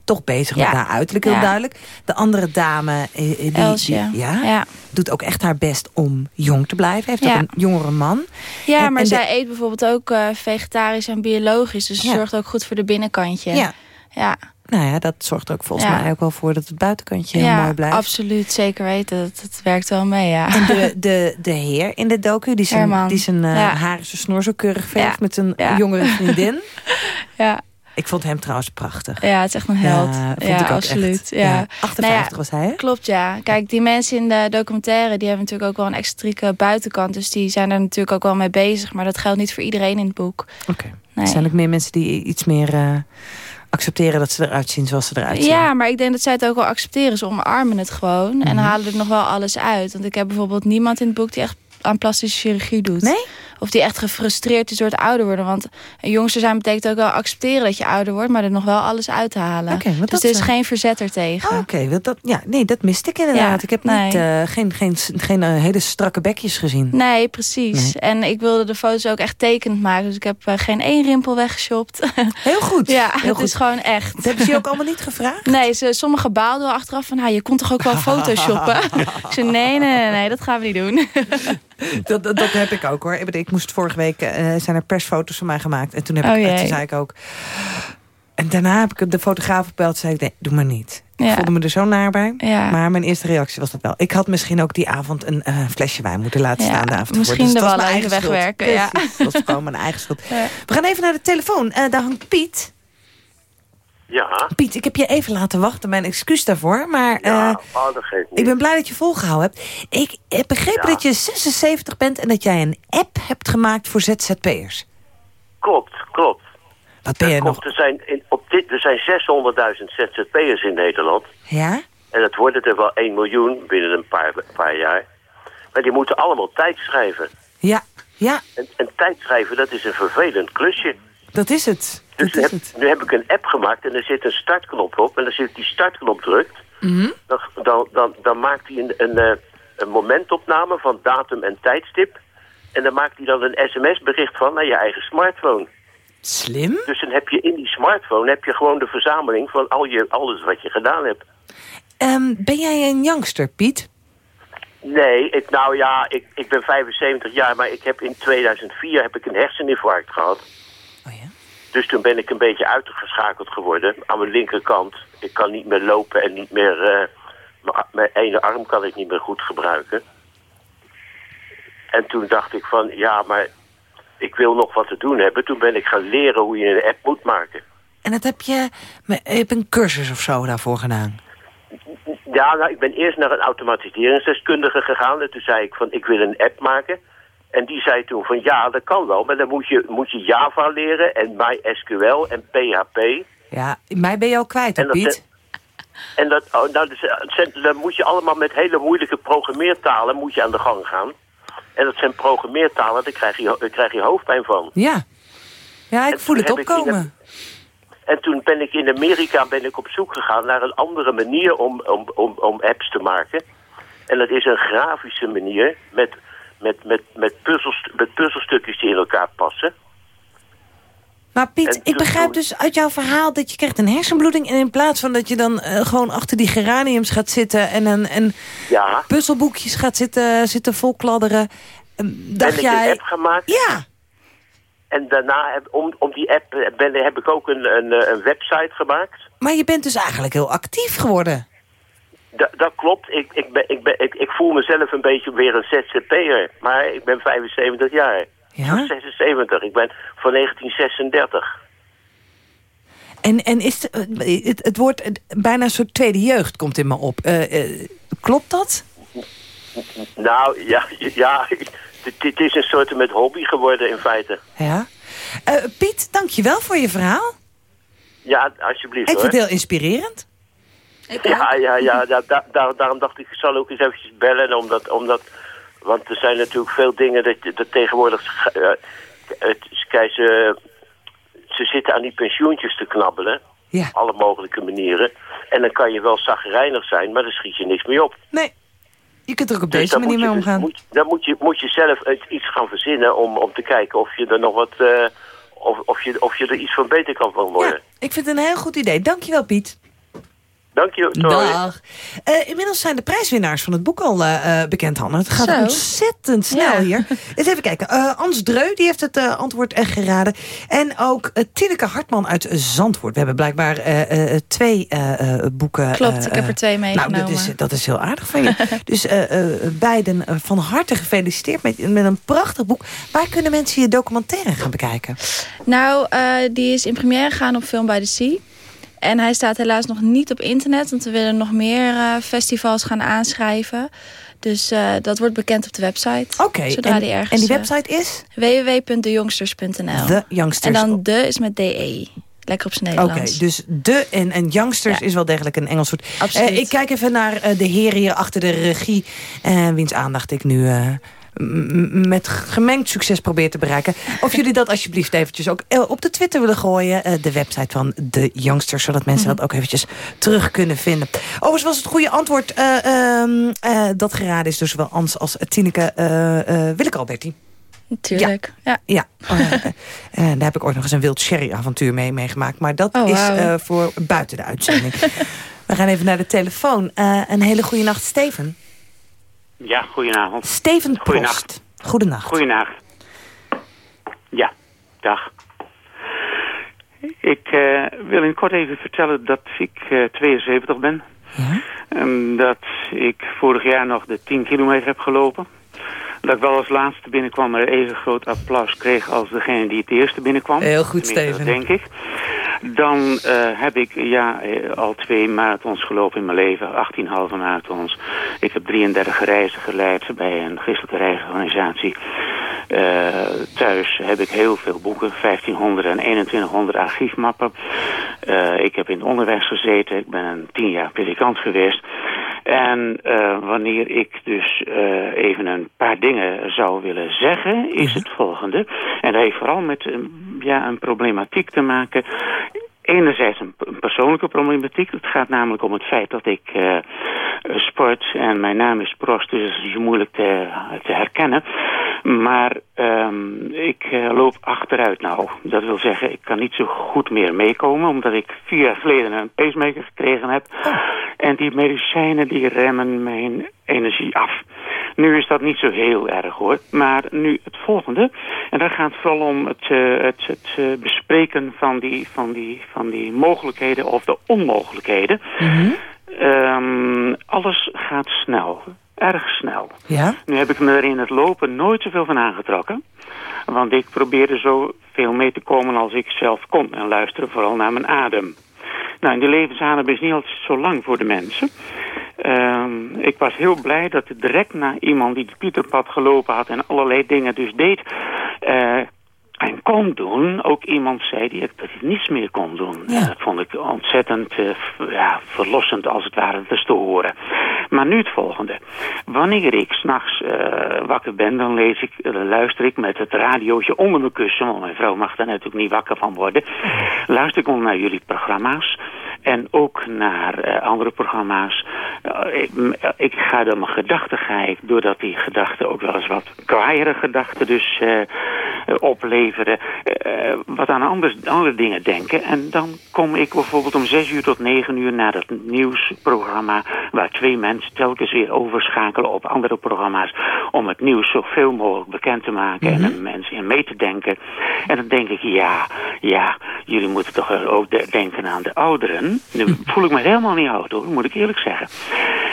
toch bezig met Ja. haar uiterlijk, heel Ja. duidelijk. De andere dame, eh, eh, die, Els, die- ja. doet ook echt haar best om jong te blijven. Heeft Ja. ook een jongere man. Ja, En- maar en de- zij eet bijvoorbeeld ook eh, vegetarisch en biologisch. Dus ze zorgt ook goed voor de binnenkantje. Ja. Ja, Nou ja, dat zorgt ook volgens mij ook wel voor dat het buitenkantje heel mooi blijft. absoluut. Zeker weten. Dat, dat werkt wel mee, ja. En de, de, de heer in de docu, die zijn, Herman. die zijn eh, Ja. haar zijn snor zo keurig verft met een jongere vriendin. ja. Ik vond hem trouwens prachtig. Ja, het is echt een held. Ja, Ja, vond ik ook absoluut. echt. Ja. Ja, 58 Nou was hij, hè? Klopt, ja. Kijk, die mensen in de documentaire... die hebben natuurlijk ook wel een excentrieke buitenkant. Dus die zijn er natuurlijk ook wel mee bezig. Maar dat geldt niet voor iedereen in het boek. Oké. Nee. Er zijn ook meer mensen die iets meer eh, accepteren dat ze eruit zien zoals ze eruit zien. Ja, maar ik denk dat zij het ook wel accepteren. Ze omarmen het gewoon. En Mhm. halen er nog wel alles uit. Want ik heb bijvoorbeeld niemand in het boek... die echt aan plastische chirurgie doet. Nee? Of die echt gefrustreerd is door het ouder worden. Want een jongster zijn betekent ook wel accepteren dat je ouder wordt... maar er nog wel alles uit te halen. Want dus er is is- geen verzet er tegen. Oh, Oké, want dat, ja, nee, dat miste ik inderdaad. Ja, ik heb nee. niet, eh, geen, geen, geen eh, hele strakke bekjes gezien. Nee, precies. En ik wilde de foto's ook echt tekenend maken. Dus ik heb eh, geen één rimpel weggeshopt. Heel goed. ja, Heel het goed. is gewoon echt. Dat hebben ze je ook allemaal niet gevraagd? Nee, ze, sommigen baalden wel achteraf van... Je kon toch ook wel photoshoppen? ik zei, nee, nee, nee, nee, dat gaan we niet doen. Dat, dat, dat heb ik ook hoor. Ik, moest vorige week, eh, zijn er persfoto's van mij gemaakt. En toen, heb Oh, ik, jee. toen zei ik ook... En daarna heb ik de fotograaf gebeld. zei ik, nee, doe maar niet. Ik Ja. voelde me er zo naar bij. Ja. Maar mijn eerste reactie was dat wel. Ik had misschien ook die avond een eh, flesje wijn moeten laten Ja, staan. De avond misschien. Dus de even eigen wegwerken, ja. Dat was gewoon mijn eigen schuld. We gaan even naar de telefoon. Eh, daar hangt Piet. Ja. Piet, ik heb je even laten wachten. Mijn excuus daarvoor. Maar Ja, eh, oh, dat geeft niet. ik ben blij dat je volgehouden hebt. Ik heb begrepen Ja. dat je 76 bent... en dat jij een app hebt gemaakt voor ZZP'ers. Klopt, klopt. Wat ben je nog? Er zijn, in, op dit, er zijn 600.000 ZZP'ers in Nederland. Ja? En dat worden er wel 1 miljoen binnen een paar, paar jaar. Maar die moeten allemaal tijd schrijven. Ja, ja, En, en tijd schrijven, dat is een vervelend klusje. dat is het. Dus nu heb, nu heb ik een app gemaakt en er zit een startknop op. En als je die startknop drukt, Mhm. dan, dan, dan, dan maakt hij een, een, eh, een momentopname van datum en tijdstip. En dan maakt hij dan een sms-bericht van naar je eigen smartphone. Slim. Dus dan heb je in die smartphone heb je gewoon de verzameling van al je, alles wat je gedaan hebt. Ehm, ben jij een youngster, Piet? Nee, ik, nou ja, ik, ik ben 75 jaar, maar ik heb in 2004 heb ik een herseninfarct gehad. Dus toen ben ik een beetje uitgeschakeld geworden aan mijn linkerkant. Ik kan niet meer lopen en niet meer... eh, mijn- mijn ene arm kan ik niet meer goed gebruiken. En toen dacht ik van, ja, maar ik wil nog wat te doen hebben. Toen ben ik gaan leren hoe je een app moet maken. En dat heb je... Je hebt een cursus of zo daarvoor gedaan. Ja, nou, ik ben eerst naar een automatiseringsdeskundige gegaan. En toen zei ik van, ik wil een app maken. En die zei toen van, ja, dat kan wel. Maar dan moet je, moet je Java leren en MySQL en PHP. Ja, mij ben je al kwijt, En dat, Piet. en dat, oh, nou, dus, eh, dan moet je allemaal met hele moeilijke programmeertalen moet je aan de gang gaan. En dat zijn programmeertalen, daar krijg je, daar krijg je hoofdpijn van. Ja. Ja, ik voel het opkomen. En toen ben ik in Amerika ben ik op zoek gegaan naar een andere manier om, om, om, om apps te maken. En dat is een grafische manier met, met, met, met, puzzels, met puzzelstukjes die in elkaar passen. Maar Piet, En ik toen- begrijp dus uit jouw verhaal dat je krijgt een hersenbloeding... en in plaats van dat je dan eh, gewoon achter die geraniums gaat zitten... en, en, en Ja. puzzelboekjes gaat zitten, zitten volkladderen... eh, ben dacht ik jij... een app gemaakt. Ja. En daarna, heb, om, om die app, eh, ben, heb ik ook een, een, eh, een website gemaakt. Maar je bent dus eigenlijk heel actief geworden. Da, dat klopt. Ik, ik, ben, ik, ben, ik, ik voel mezelf een beetje weer een ZZP'er. Maar ik ben 75 jaar. Ja? 76. Ik ben van 1936. En, en is het, eh, het, het woord eh, bijna een soort tweede jeugd komt in me op. Eh, eh, klopt dat? Nou, ja, ja dit, dit is een soort met hobby geworden in feite. Ja. Eh, Piet, dank je wel voor je verhaal. Ja, alsjeblieft Ik hoor. vind het heel inspirerend. Ja, ja, ja. da- daar- daarom dacht ik, ik zal ook eens eventjes bellen. Omdat, omdat, want er zijn natuurlijk veel dingen dat, dat tegenwoordig... eh, het, kijk, ze, ze zitten aan die pensioentjes te knabbelen. Ja. Alle mogelijke manieren. En dan kan je wel zagrijnig zijn, maar dan schiet je niks mee op. Nee, je kunt er ook op Dus deze manier mee dus- omgaan. moet- dan moet je, moet je zelf iets gaan verzinnen om, om te kijken of je er nog wat... eh, of, of, je, of je er iets van beter kan van worden. Ik vind het een heel goed idee. Dankjewel, Piet. Dank je. Toy. Dag. Eh, inmiddels zijn de prijswinnaars van het boek al eh, eh, bekend, Hanne. Het gaat Zo. ontzettend snel Ja. hier. Eens even kijken. Eh Ans Dreu die heeft het antwoord echt geraden. En ook uh, Tineke Hartman uit Zandvoort. We hebben blijkbaar eh, eh, twee eh, eh, boeken. Klopt, eh, ik heb er twee Nou, meegenomen. dat is, dat is heel aardig van je. dus eh, eh, beiden van harte gefeliciteerd met, met een prachtig boek. Waar kunnen mensen je documentaire gaan bekijken? Nou, eh, die is in première gegaan op Film by the Sea. En hij staat helaas nog niet op internet, want we willen nog meer eh, festivals gaan aanschrijven. Dus eh, dat wordt bekend op de website. Oké, Zodra en, die ergens... en die eh, website is? www.deyoungsters.nl De Youngsters. En dan de is met DE. Lekker op Oké, Nederlands. dus de en, en youngsters is wel degelijk een Engels woord. Absoluut. Ik kijk even naar de heren hier achter de regie. wiens aandacht ik nu met gemengd succes probeer te bereiken. Of jullie dat alsjeblieft eventjes ook eh, op de Twitter willen gooien. eh, de website van de youngsters. Zodat mensen Mhm. dat ook eventjes terug kunnen vinden. Overigens was het goede antwoord. eh, ehm, eh, dat geraden is dus zowel Ans als Tineke uh, Willeke Alberti. Natuurlijk, ja. Ja, eh, daar heb ik ooit nog eens een wild sherry avontuur mee meegemaakt. Maar dat Oh, is voor buiten de uitzending. We gaan even naar de telefoon. Een hele goede nacht, Steven. Ja, goedenavond. Steven Goedenacht. Prost. Goedenacht. Goedenacht. Ja, dag. Ik eh, wil in kort even vertellen dat ik eh, 72 ben. En dat ik vorig jaar nog de 10 kilometer heb gelopen. Dat ik wel als laatste binnenkwam, maar even groot applaus kreeg als degene die het eerste binnenkwam. Heel goed, Tenminste, Steven. Denk ik. Dan eh, heb ik ja, eh, al twee marathons gelopen in mijn leven. 18 halve marathons. Ik heb 33 reizen geleid bij een christelijke reisorganisatie. Eh, thuis heb ik heel veel boeken. 1500 en 2100 archiefmappen. Ik heb in het onderwijs gezeten. Ik ben een tien jaar predikant geweest. En uh, wanneer ik dus even een paar dingen zou willen zeggen, is het volgende. En dat heeft vooral met uh, ja, een problematiek te maken. Enerzijds een, persoonlijke problematiek. Het gaat namelijk om het feit dat ik sport en mijn naam is Prost, dus het is moeilijk te, te herkennen. Maar um, ik uh, loop achteruit nou. Dat wil zeggen, ik kan niet zo goed meer meekomen... omdat ik vier jaar geleden een pacemaker gekregen heb. Oh. En die medicijnen die remmen mijn energie af. Nu is dat niet zo heel erg hoor. Maar nu het volgende. En daar gaat het vooral om het, uh, het, het uh, bespreken van die, van, die, van die mogelijkheden of de onmogelijkheden. Mm -hmm. um, alles gaat snel erg snel. Ja? Nu heb ik me er in het lopen nooit zoveel van aangetrokken. Want ik probeerde zo veel mee te komen als ik zelf kon. En luisteren vooral naar mijn adem. Nou, die levensadem is niet altijd zo lang voor de mensen. Um, ik was heel blij dat direct na iemand die het Pieterpad gelopen had... en allerlei dingen dus deed... Uh, en kon doen, ook iemand zei die dat hij niets meer kon doen. Ja. Dat vond ik ontzettend uh, ja, verlossend als het ware dus te horen. Maar nu het volgende. Wanneer ik s'nachts uh, wakker ben, dan lees ik, uh, luister ik met het radiootje onder mijn kussen, want mijn vrouw mag daar natuurlijk niet wakker van worden. Luister ik om naar jullie programma's. En ook naar uh, andere programma's. Uh, ik, ik, ga door mijn gedachten ga ik, doordat die gedachten ook wel eens wat kwaaiere gedachten dus opleveren, wat aan anders, andere dingen denken. En dan kom ik bijvoorbeeld om zes uur tot negen uur naar dat nieuwsprogramma, waar twee mensen telkens weer overschakelen op andere programma's, om het nieuws zoveel mogelijk bekend te maken mm -hmm. en de mensen in mee te denken. En dan denk ik, ja, ja, jullie moeten toch ook denken aan de ouderen. Nu voel ik me helemaal niet oud hoor, moet ik eerlijk zeggen.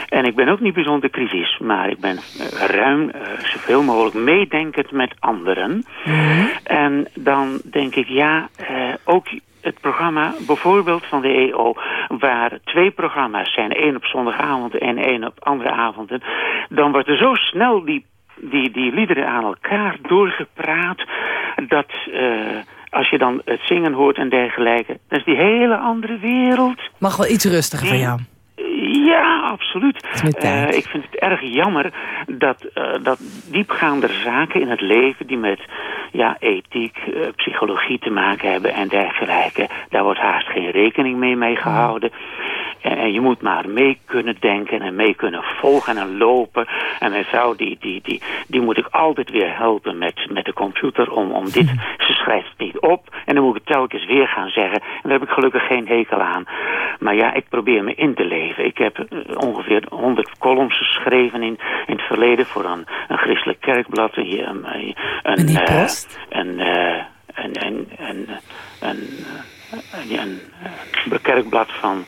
En ik ben ook niet bijzonder kritisch, maar ik ben uh, ruim uh, zoveel mogelijk meedenkend met anderen. Mm -hmm. En dan denk ik, ja, uh, ook het programma bijvoorbeeld van de EO... waar twee programma's zijn, één op zondagavond en één op andere avonden... dan wordt er zo snel die, die, die liederen aan elkaar doorgepraat... dat als je dan het zingen hoort en dergelijke... dat is die hele andere wereld. Mag wel iets rustiger van jou. Ja, absoluut. Uh, ik vind het erg jammer dat, uh, dat diepgaande zaken in het leven... die met ja, ethiek, uh, psychologie te maken hebben en dergelijke... daar wordt haast geen rekening mee, mee gehouden. En, en, je moet maar mee kunnen denken en mee kunnen volgen en lopen. En mijn vrouw, die, die, die, die moet ik altijd weer helpen met, met de computer om, om dit... Ze schrijft het niet op en dan moet ik het telkens weer gaan zeggen. En daar heb ik gelukkig geen hekel aan. Maar ja, ik probeer me in te leven. Ik heb ongeveer 100 columns geschreven in, in het verleden voor een, een christelijk kerkblad. Hier, een, een, uh, een, uh, een, een, een, een, een, een kerkblad van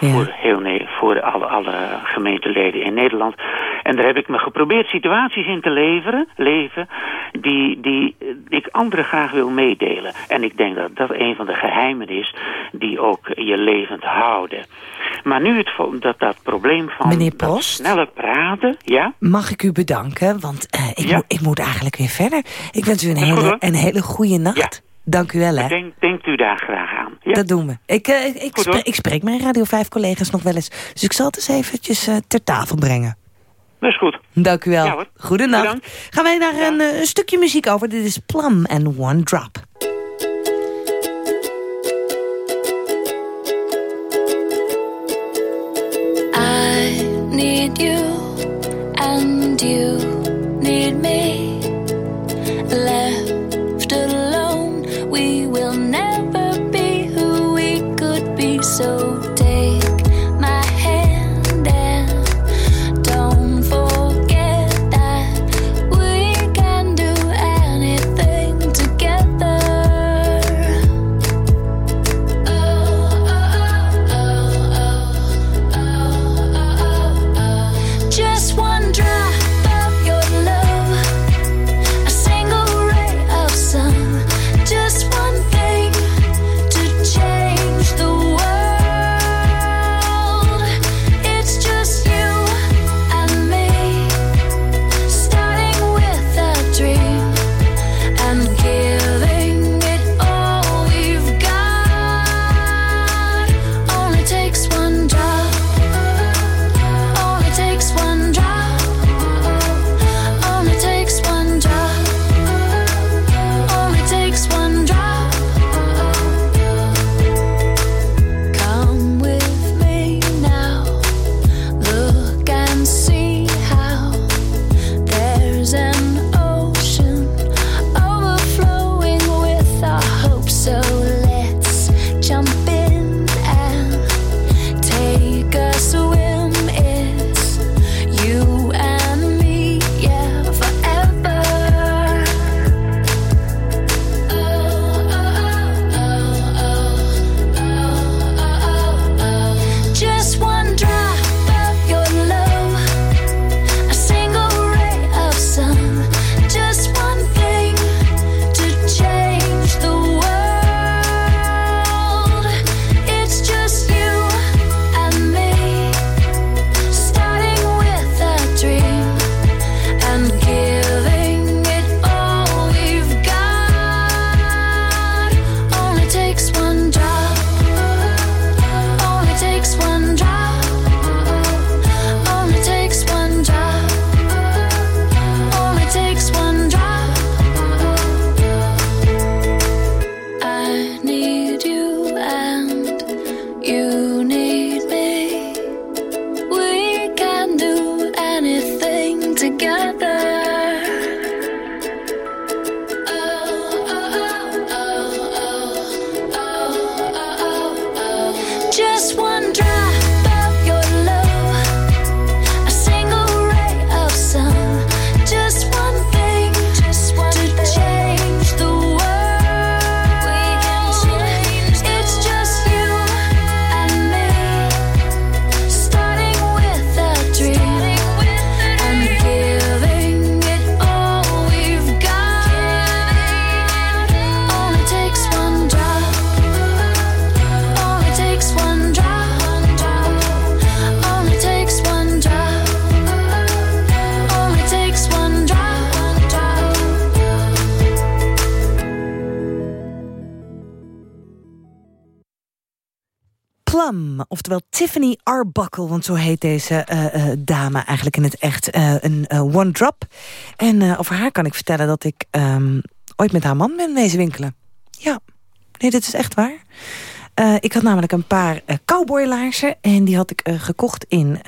voor, heel, voor alle, alle gemeenteleden in Nederland. En daar heb ik me geprobeerd situaties in te leveren, leven die, die ik anderen graag wil meedelen. En ik denk dat dat een van de geheimen is die ook je levend houden. Maar nu het, dat, dat probleem van Meneer Post, sneller praten, ja? Mag ik u bedanken, want uh, ik, ja. mo ik moet eigenlijk weer verder. Ik wens u een, hele, een hele goede nacht. Ja. Dank u wel, hè. Denk, denkt u daar graag aan. Ja? Dat doen we. Ik, uh, ik, Goed, spreek, ik, spreek mijn Radio 5-collega's nog wel eens. Dus ik zal het eens eventjes uh, ter tafel brengen. Dat is goed. Dank u wel. Ja, Goedenacht. Gaan wij naar ja. een, een, stukje muziek over. Dit is Plum and One Drop. Tiffany Arbuckle, want zo heet deze eh, eh, dame eigenlijk in het echt. eh, een one drop. En over haar kan ik vertellen dat ik ehm, ooit met haar man ben wezen winkelen. Ja, nee, dit is echt waar. Eh, ik had namelijk een paar eh, cowboylaarzen en die had ik eh, gekocht in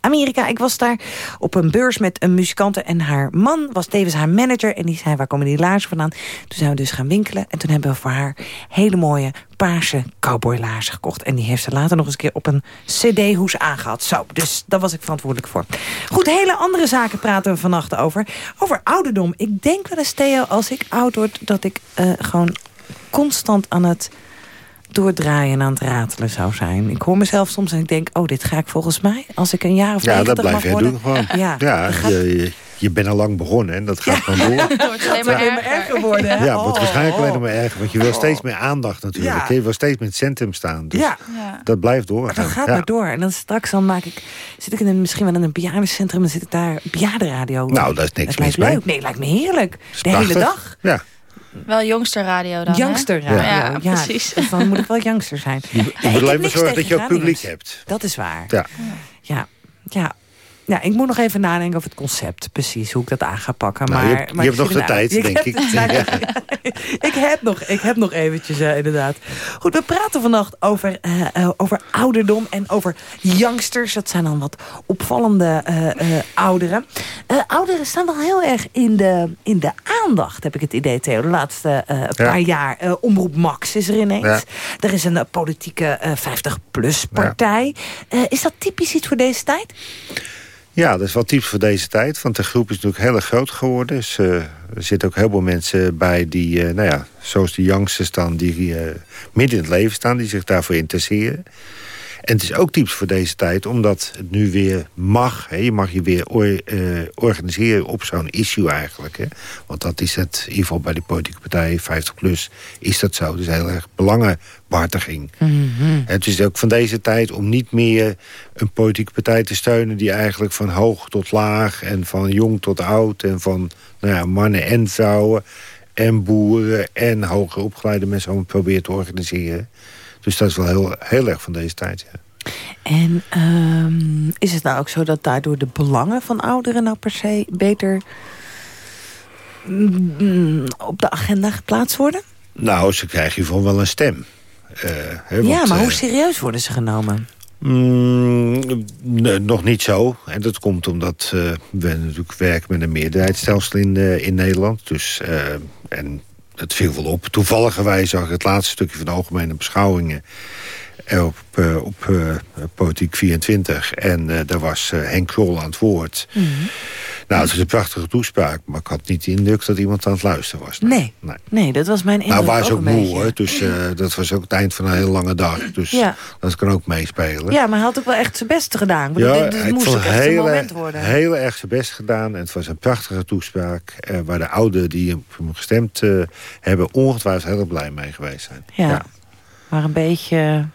Amerika. Ik was daar op een beurs met een muzikante en haar man was tevens haar manager. En die zei, waar komen die laarzen vandaan? Toen zijn we dus gaan winkelen en toen hebben we voor haar hele mooie paarse cowboylaarzen gekocht. En die heeft ze later nog eens een keer op een cd-hoes aangehad. Zo, dus daar was ik verantwoordelijk voor. Goed, hele andere zaken praten we vannacht over. Over ouderdom. Ik denk wel eens, Theo, als ik oud word... dat ik gewoon constant aan het doordraaien en aan het ratelen zou zijn. Ik hoor mezelf soms en ik denk, oh, dit ga ik volgens mij... als ik een jaar of Ja, 90 dat blijf jij worden. doen gewoon. Ja, Ja, dat gaat- je, je, je bent al lang begonnen en dat gaat gewoon door. Het wordt alleen maar erger worden. hè? Ja, het wordt Oh. waarschijnlijk alleen nog maar erger. Want je wil steeds meer aandacht natuurlijk. Ja. Je wil steeds meer in het centrum staan. Dus Ja. dat blijft doorgaan. Dat gaat ja. maar door. En dan straks dan maak ik, zit ik in een, misschien wel in een bejaardencentrum... en zit ik daar bejaardenradio. Nou, daar is niks lijkt mee. leuk. Nee, lijkt me heerlijk. De hele dag. Ja. Wel jongster radio dan, hè? Youngster radio. Ja, Ja, precies. dan moet ik wel youngster zijn. Je, je moet alleen maar zorgen dat je ook publiek hebt. Dat is waar. Ja. Ja, ja. Ja, ik moet nog even nadenken over het concept. Precies, hoe ik dat aan ga pakken. Nou, maar, je hebt- maar je hebt nog de ernaar tijd, denk ik. ik, heb nog, ik heb nog eventjes, eh, inderdaad. Goed, we praten vannacht over, eh, eh, over ouderdom en over youngsters. Dat zijn dan wat opvallende ouderen. Ouderen staan wel heel erg in de, in de aandacht, heb ik het idee, Theo. De laatste paar jaar. Omroep Max is er ineens. Ja. Er is een politieke eh, 50-plus-partij. Eh, is dat typisch iets voor deze tijd? Ja, dat is wel typisch voor deze tijd. Want de groep is natuurlijk heel erg groot geworden. Dus, eh, er zitten ook heel veel mensen bij die, eh, nou ja, zoals de youngsters dan... die eh, midden in het leven staan, die zich daarvoor interesseren. En het is ook typisch voor deze tijd, omdat het nu weer mag. Hè, je mag je weer or- eh, organiseren op zo'n issue eigenlijk. Hè. Want dat is het, in ieder geval bij die politieke partij, 50PLUS, is dat zo. Dus heel erg belangenbehartiging. Het is ook van deze tijd om niet meer een politieke partij te steunen... die eigenlijk van hoog tot laag en van jong tot oud... en van nou ja, mannen en vrouwen en boeren en hoger opgeleide mensen... allemaal probeert te organiseren. Dus dat is wel heel, heel erg van deze tijd, ja. En ehm, is het nou ook zo dat daardoor de belangen van ouderen... nou per se beter mm, op de agenda geplaatst worden? Nou, ze krijgen hiervan wel een stem. Eh, ja, want, maar eh, hoe serieus worden ze genomen? Mm, nee, nog niet zo. En dat komt omdat eh, we natuurlijk werken met een meerderheidsstelsel in, eh, in Nederland. Dus, eh, en het viel wel op. Toevalligerwijs zag ik het laatste stukje van de algemene beschouwingen... eh, op, eh, op eh, Politiek 24. En daar was Henk Krol aan het woord. Nou, het is een prachtige toespraak. Maar ik had niet de indruk dat iemand aan het luisteren was. Nee, Nee. nee dat was mijn indruk Nou, waar ze ook ook moe hoor. Dus eh, dat was ook het eind van een hele lange dag. Dus Ja. dat kan ook meespelen. Ja, maar hij had ook wel echt zijn best gedaan. Dit, dit het moest ook echt een heel moment erg- worden. Heel erg zijn best gedaan. En het was een prachtige toespraak. eh, waar de ouderen die hem gestemd eh, hebben... ongetwijfeld heel blij mee geweest zijn. Ja, maar een beetje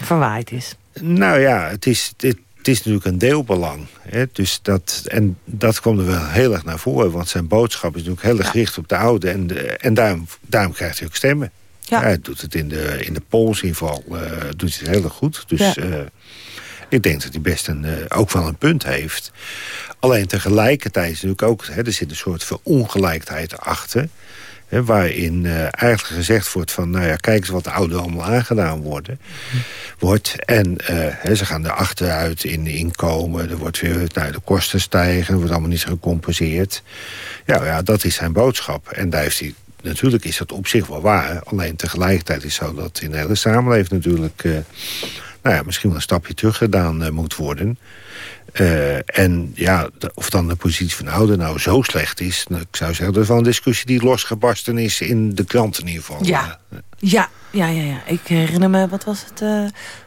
verwaaid is. Nou ja, het is, het, het is natuurlijk een deelbelang. Hè? Dus dat, en dat kwam er wel heel erg naar voren. Want zijn boodschap is natuurlijk heel erg gericht op de ouderen. En, de- en daarom, daarom krijgt hij ook stemmen. Ja. hij doet het in de, in de polls in ieder geval. eh, doet hij het heel erg goed. Dus Ja. eh, ik denk dat hij best een, eh, ook wel een punt heeft. Alleen tegelijkertijd is natuurlijk ook... Hè, er zit een soort verongelijkheid achter... Waarin eh, eigenlijk gezegd wordt van... nou ja, kijk eens wat de ouderen allemaal aangedaan worden, wordt. En eh, ze gaan er achteruit in inkomen. Er wordt weer nou, de kosten stijgen. Er wordt allemaal niet gecompenseerd. Ja, ja, dat is zijn boodschap. En daar heeft hij... Natuurlijk is dat op zich wel waar. Alleen tegelijkertijd is zo dat in de hele samenleving natuurlijk... eh, nou ja, misschien wel een stapje terug gedaan eh, moet worden. Eh, en ja, of dan de positie van de ouder nou zo slecht is... Nou, ik zou zeggen, dat is wel een discussie die losgebarsten is... in de kranten in ieder geval. Ja, ja, ja, ja, ja. Ik herinner me, wat was het... eh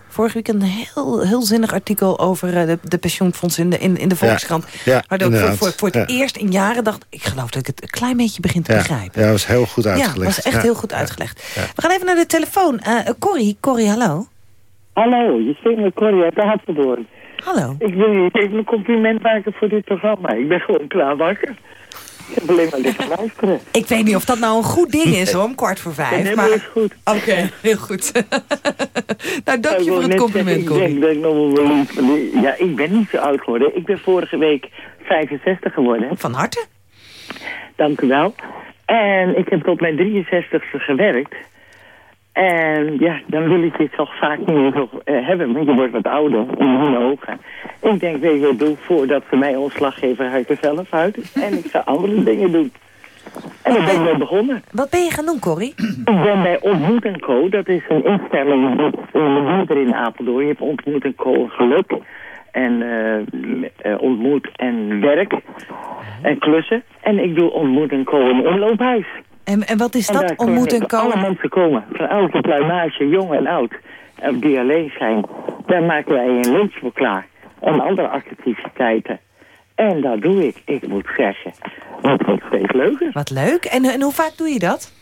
vorige week een heel, heel zinnig artikel over eh, de, de pensioenfondsen in de, in, in de Volkskrant. ja, Waardoor ik voor, voor, voor het Ja. eerst in jaren dacht... ik geloof dat ik het een klein beetje begin te Ja, begrijpen. ja, dat was heel goed Ja, uitgelegd. was echt Ja. heel goed uitgelegd. We gaan even naar de telefoon. Eh Corrie, Corrie, hallo. Hallo, je spreekt met Corrie uit Apeldoorn. Hallo. Ik wil je even een compliment maken voor dit programma. Ik ben gewoon klaar wakker. Ik heb alleen maar liggen luisteren. Ik weet niet of dat nou een goed ding is, hoor, om kwart voor vijf. Nee, maar... is goed. Oké, heel goed. nou, dank je voor het compliment, Ik Corrie. ik nog wel Ja, ik ben niet zo oud geworden. Ik ben vorige week 65 geworden. Van harte. Dank u wel. En ik heb tot mijn 63ste gewerkt. En ja, dan wil ik dit toch vaak niet meer eh, hebben, want je wordt wat ouder in hun ogen. Ik denk, weet je wat doe, voordat ze mij ontslag geven, ga ik er zelf uit. En ik ga andere dingen doen. En dan ben ik mee begonnen. Wat ben je gaan doen, Corrie? Ik ben bij Ontmoet Co. Dat is een instelling met een moeder in Apeldoorn. Je hebt Ontmoet Co. Geluk. En eh, eh, Ontmoet en Werk. En klussen. En ik doe Ontmoet Co. een inloophuis. En, en wat is En dat, Ontmoet kunnen Co? Alle mensen komen. Van elke pluimage, jong en oud. En die alleen zijn. Daar maken wij een lunch voor klaar. En andere activiteiten. En dat doe ik. Ik moet zeggen. Het wordt steeds leuker. Wat leuk. En, en hoe vaak doe je dat?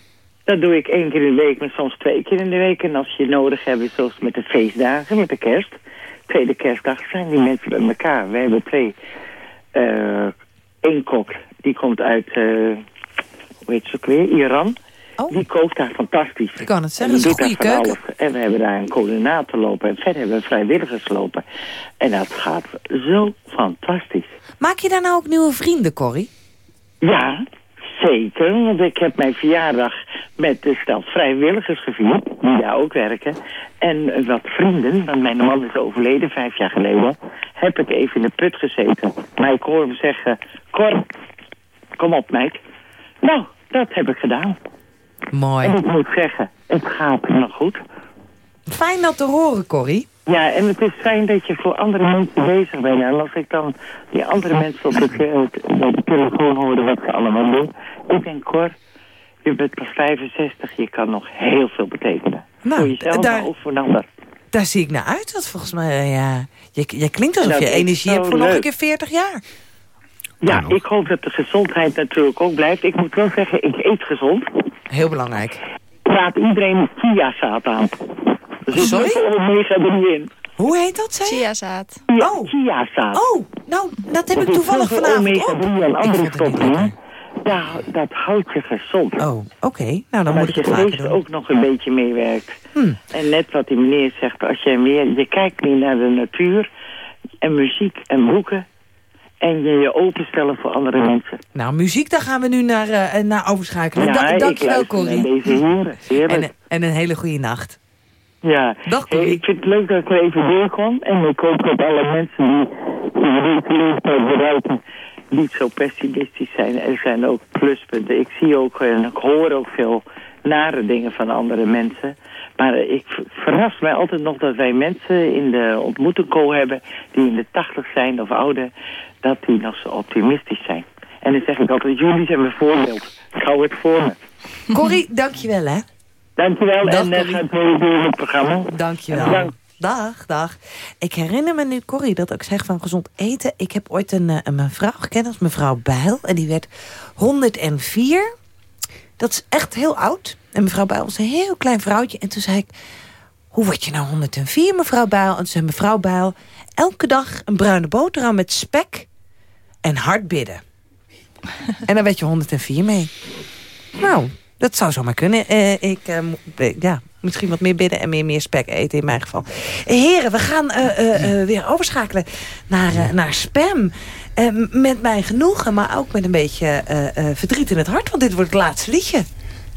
Dat doe ik één keer in de week, maar soms twee keer in de week. En als je nodig hebt, zoals met de feestdagen, met de kerst. Tweede kerstdag zijn die mensen bij elkaar. We hebben twee. eh Eén kok, die komt uit, eh hoe heet ze ook weer, Iran. Die kookt daar fantastisch. Ik kan het En zeggen, het is een goede keuken. En we hebben daar een coördinator lopen. En verder hebben we vrijwilligers lopen. En dat gaat zo fantastisch. Maak je daar nou ook nieuwe vrienden, Corrie? Ja, zeker. Want ik heb mijn verjaardag met de stel vrijwilligers gevierd. Die daar ook werken. En wat vrienden, want mijn man is overleden vijf jaar geleden. Heb ik even in de put gezeten. Maar ik hoor hem zeggen... Cor, kom op meid. Nou, dat heb ik gedaan. Mooi. En ik moet zeggen, het gaat nog goed. Fijn dat te horen, Corrie. Ja, en het is fijn dat je voor andere mensen bezig bent. En als ik dan die andere mensen op de, op de telefoon hoorde wat ze allemaal doen. Ik denk, Cor, je bent pas 65, je kan nog heel veel betekenen. Nou, voor jezelf, daar- ook voor een ander. Daar zie ik naar uit. Dat volgens mij, eh, ja... Je, je klinkt alsof Dat je energie hebt voor nog een keer 40 jaar. Ja, ik hoop dat de gezondheid natuurlijk ook blijft. Ik moet wel zeggen, ik eet gezond. Heel belangrijk. Praat iedereen chiazaad aan. Er zit Sorry? heel omega 3 in. Hoe heet dat, zei je? Chiazaad. Oh. Chiazaad. Oh, nou, dat heb ik toevallig vanavond omega op. 3 en andere stoffen in. Ja, dat houdt je gezond. Oh, oké. Nou, dan Maar moet ik je het vaker doen. ook nog een beetje meewerkt. Hm. En net wat die meneer zegt, als jij meer, je kijkt meer naar de natuur en muziek en boeken. En je je openstellen voor andere mensen. Nou, muziek, daar gaan we nu naar, eh, naar overschakelen. Ja, Da- ik dankjewel, Corrie. deze heren. Heerlijk. En, en een hele goede nacht. Ja, Dag, Hey, ik vind het leuk dat ik er even doorkwam. En ik hoop dat alle mensen die in deze leeftijd bereiken niet zo pessimistisch zijn. Er zijn ook pluspunten. Ik zie ook en ik hoor ook veel nare dingen van andere mensen. Maar eh, ik v- verras mij altijd nog dat wij mensen in de ontmoetingco hebben... die in de tachtig zijn of ouder, dat die nog zo optimistisch zijn. En dan zeg ik altijd, jullie zijn mijn voorbeeld. Ik hou het voor me. Corrie, dankjewel, hè. Dankjewel Dag, en uh, door in het programma. Dankjewel. Bedankt. Dag, dag. Ik herinner me nu, Corrie, dat ik zeg van gezond eten. Ik heb ooit een, eh, een mevrouw gekend, is mevrouw Bijl. En die werd 104. Dat is echt heel oud. En mevrouw Bijl was een heel klein vrouwtje. En toen zei ik, hoe word je nou 104, mevrouw Bijl? En toen zei mevrouw Bijl, elke dag een bruine boterham met spek en hard bidden. en dan werd je 104 mee. Nou, dat zou zomaar kunnen. Eh, ik, eh, eh, ja, misschien wat meer bidden en meer, meer spek eten in mijn geval. Heren, we gaan eh, eh, eh, weer overschakelen naar, naar spam. Eh, met mijn genoegen, maar ook met een beetje eh, eh, verdriet in het hart. Want dit wordt het laatste liedje.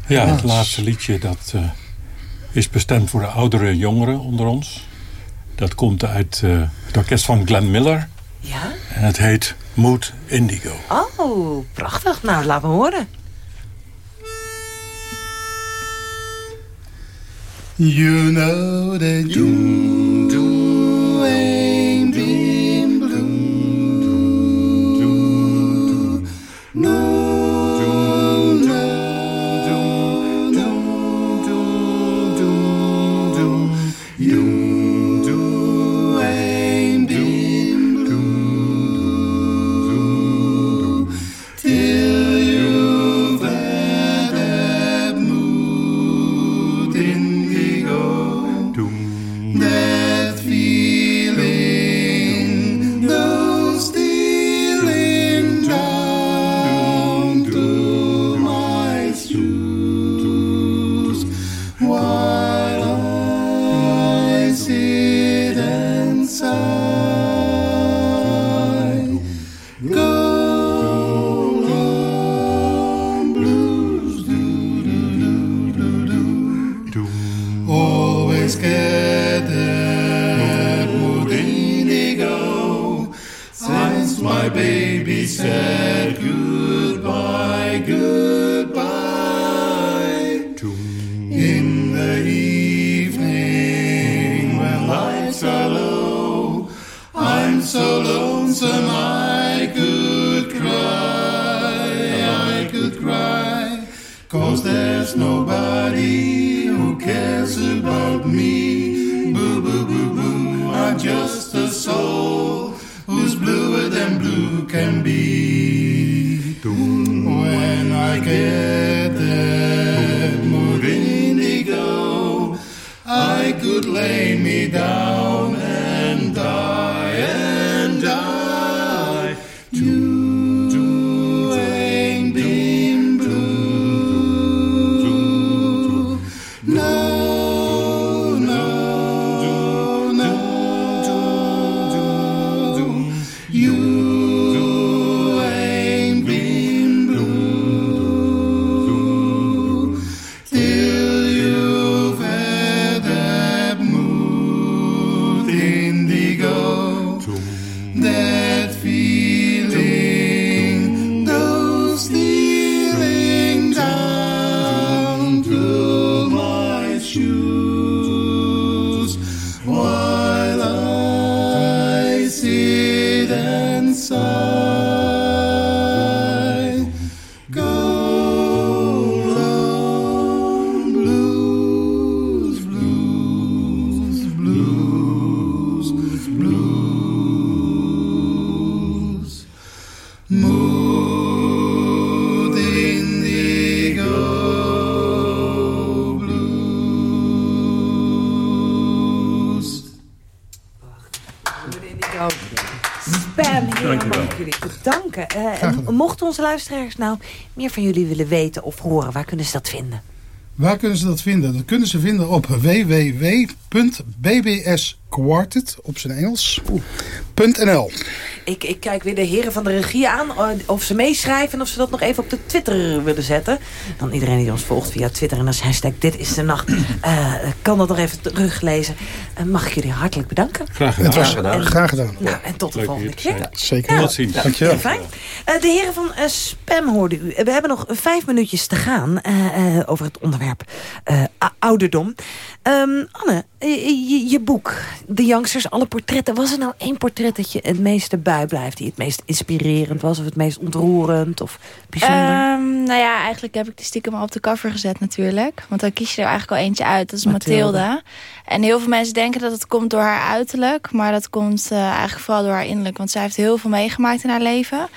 Ja, het laatste liedje dat eh, is bestemd voor de oudere jongeren onder ons. Dat komt uit eh, het orkest van Glenn Miller. Ja? En het heet Mood Indigo. Oh, prachtig. Nou, laat me horen. You know they do. do, do. Said jullie bedanken. Eh, en gedaan. mochten onze luisteraars nou meer van jullie willen weten of horen, waar kunnen ze dat vinden? Waar kunnen ze dat vinden? Dat kunnen ze vinden op www.bbsquartet, op zijn Engels, .nl. Ik, ik kijk weer de heren van de regie aan. eh, Of ze meeschrijven en of ze dat nog even op de Twitter willen zetten. Dan iedereen die ons volgt via Twitter en als hashtag dit is de nacht. eh, kan dat nog even teruglezen. Eh, mag ik jullie hartelijk bedanken. Graag Het was En- graag gedaan. Nou, en tot de Leuk volgende keer. Zeker. Ja. Tot ziens. Dankjewel. Ja, fijn. Eh, de heren van Spam hoorden u. We hebben nog vijf minuutjes te gaan eh, eh, over het onderwerp eh, ouderdom. Ehm, Anne, je, je boek, De Youngsters, alle portretten. Was er nou één portret dat je het meeste bijblijft? Die het meest inspirerend was of het meest ontroerend of bijzonder? Ehm, nou ja, eigenlijk heb ik die stiekem al op de cover gezet natuurlijk. Want dan kies je er eigenlijk al eentje uit. Dat is Mathilde. En heel veel mensen denken dat het komt door haar uiterlijk. Maar dat komt eh, eigenlijk vooral door haar innerlijk. Want zij heeft heel veel meegemaakt in haar leven.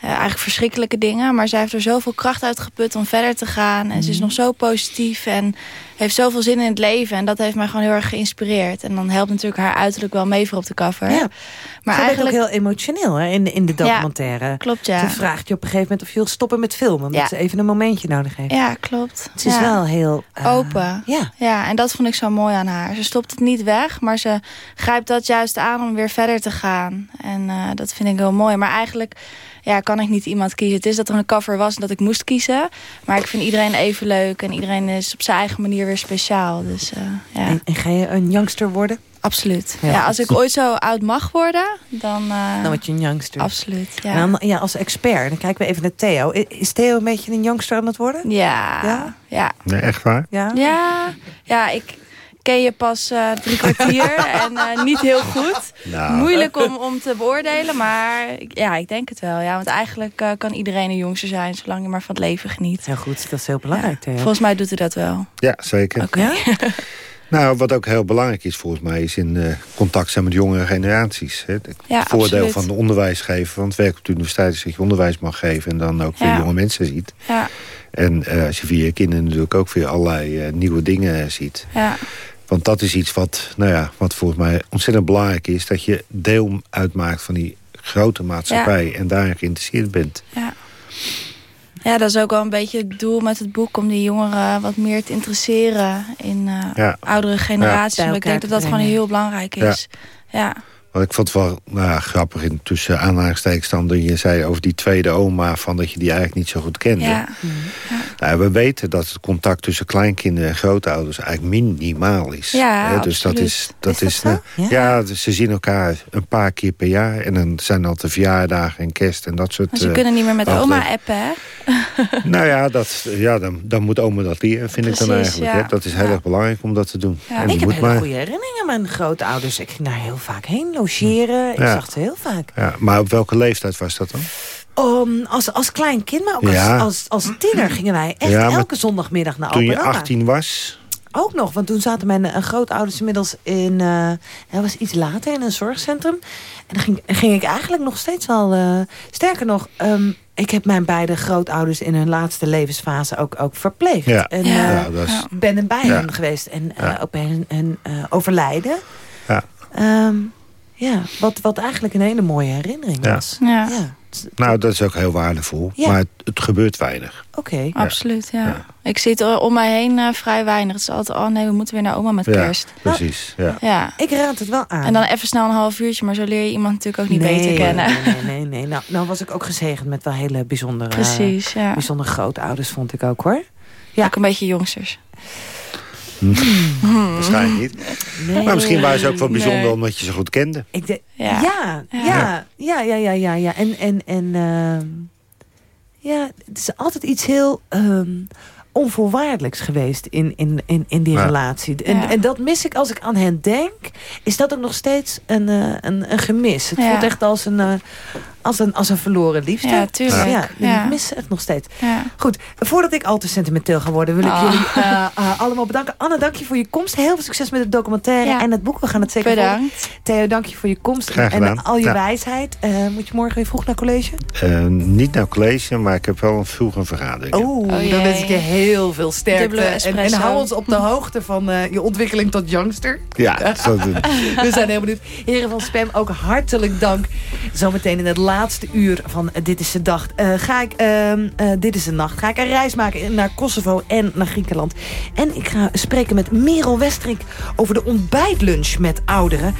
Eh, eigenlijk verschrikkelijke dingen. Maar zij heeft er zoveel kracht uit geput om verder te gaan. En ze is Mhm. nog zo positief en heeft zoveel zin in het leven. En dat heeft mij gewoon heel erg geïnspireerd. En dan helpt natuurlijk haar uiterlijk wel mee voor op de cover. Ja. Maar Zij eigenlijk... ook heel emotioneel hè, in, de, in de documentaire. klopt, ja. Ze vraagt je op een gegeven moment of je wil stoppen met filmen. Omdat Ja. ze even een momentje nodig heeft. Ja, klopt. Het is Ja. wel heel... eh, Open. Ja. ja, en dat vond ik zo mooi aan haar. Ze stopt het niet weg, maar ze grijpt dat juist aan om weer verder te gaan. En eh, dat vind ik heel mooi. Maar eigenlijk ja, kan ik niet iemand kiezen. Het is dat er een cover was en dat ik moest kiezen. Maar ik vind iedereen even leuk en iedereen is op zijn eigen manier weer speciaal. Dus, eh, ja. En, en ga je een youngster worden? Absoluut. Ja. Ja, als ik ooit zo oud mag worden, dan... eh, Dan word je een youngster. Absoluut, ja. En dan, ja, als expert, dan kijken we even naar Theo. Is Theo een beetje een youngster aan het worden? Ja. Ja? Ja. Nee, echt waar? Ja? Ja, ja ik ken je pas eh, drie kwartier en eh, niet heel goed. Nou. Moeilijk om, om te beoordelen, maar ja, ik denk het wel. Ja, want eigenlijk eh, kan iedereen een jongste zijn, zolang je maar van het leven geniet. Heel goed, dat is heel belangrijk. Volgens mij doet hij dat wel. Ja, zeker. Ja? Nou, wat ook heel belangrijk is volgens mij... is in eh, contact zijn met jongere generaties. Hè. Het Ja, voordeel absoluut. van onderwijs geven... want het werk op de universiteit is dat je onderwijs mag geven... en dan ook weer Ja. jonge mensen ziet. Ja, En eh, als je via je kinderen natuurlijk ook weer allerlei eh, nieuwe dingen ziet. ja. Want dat is iets wat, nou ja, wat volgens mij ontzettend belangrijk is... dat je deel uitmaakt van die grote maatschappij... en daarin geïnteresseerd bent. Ja. ja, dat is ook wel een beetje het doel met het boek... om die jongeren wat meer te interesseren in eh, Ja. oudere generaties. Ja. Want ik denk dat dat gewoon heel belangrijk is. Ja. Want ik vond het wel nou ja, grappig in tussen aanhalingstekens dan dat je zei over die tweede oma... van dat je die eigenlijk niet zo goed kende. Ja. Nou, we weten dat het contact tussen kleinkinderen en grootouders eigenlijk minimaal is. Ja, Hè, dus dat is, dat Is dat is, zo? nou, Ja. ja. dus ze zien elkaar een paar keer per jaar. En dan zijn dat de verjaardagen en kerst en dat soort Maar ze eh, kunnen niet meer met oma appen, hè? Nou ja, dat, ja dan, dan moet oma dat leren, vind ik dan Precies, eigenlijk. ja. Hè? Dat is heel erg belangrijk om dat te doen. En ik heb moet hele maar, goede herinneringen aan mijn grootouders. Ik ging daar heel vaak heen logeren. Ik zag ze heel vaak. ja, maar op welke leeftijd was dat dan? Um, als, als klein kind, maar ook Ja. als, als, als tiener gingen wij echt Ja, elke zondagmiddag naar Toen je opa en oma. 18 was, Ook nog, want toen zaten mijn eh, grootouders inmiddels in... eh dat was iets later in een zorgcentrum. En dan ging, ging ik eigenlijk nog steeds wel... eh, sterker nog, ehm, ik heb mijn beide grootouders... in hun laatste levensfase ook, ook verpleegd. Ja. En Ja. eh, Ja, dat is- ben er bij Ja. hen geweest. En eh, Ja. ook bij hun, hun, eh, overlijden. Ja. Ehm, ja, wat, wat eigenlijk een hele mooie herinnering Ja. was. Ja. nou dat is ook heel waardevol. Ja. Maar het, het gebeurt weinig. Oké. Absoluut, ja. Ik zie het om mij heen eh, vrij weinig. Het is altijd, oh nee, we moeten weer naar oma met Ja, kerst. precies. Ja. Ja. Ik raad het wel aan. En dan even snel een half uurtje, maar zo leer je iemand natuurlijk ook niet beter kennen. Nee, nee, nee. nee. Nou, nou was ik ook gezegend met wel hele bijzondere, Precies, ja. bijzondere grootouders, vond ik ook hoor. Ja. Ook een beetje jongsters. Waarschijnlijk niet. Nee. Maar misschien waren ze ook wel bijzonder Nee. omdat je ze goed kende. Ik de, Ja. ja. Ja, ja, ja, ja, ja. En, en, en ehm, ja, het is altijd iets heel ehm, onvoorwaardelijks geweest in, in, in, in die Ja. relatie. En, Ja. en dat mis ik als ik aan hen denk. Is dat ook nog steeds een, eh, een, een gemis. Het Ja. voelt echt als een, eh, als een, als een verloren liefde. Ja, tuurlijk. Ja, Ja. ik mis het nog steeds. Ja. Goed, voordat ik al te sentimenteel ga worden... wil ik Ah. jullie eh, eh, allemaal bedanken. Anne, dank je voor je komst. Heel veel succes met het documentaire Ja. en het boek. We gaan het zeker Bedankt. volgen. Theo, dank je voor je komst Graag en al je Ja. wijsheid. Eh, moet je morgen weer vroeg naar college? Eh, niet naar college, maar ik heb wel een vroege vergadering. Oh, dan wens ik je heel veel sterkte. En, en hou ons op de hoogte van eh, je ontwikkeling tot youngster. Ja, ik doen. We zijn heel benieuwd. Heren van Spam, ook hartelijk dank. Zometeen in het laatste uur van eh, Dit is de Dag. eh, ga ik, ehm, eh, Dit is de Nacht. Ga ik een reis maken naar Kosovo en naar Griekenland. En ik ga spreken met Merel Westrik over de ontbijtlunch met ouderen.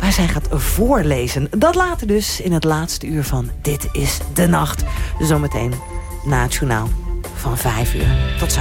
Waar zij gaat voorlezen. Dat later dus in het laatste uur van Dit is de Nacht. Zometeen na het journaal van 5 uur. Tot zo.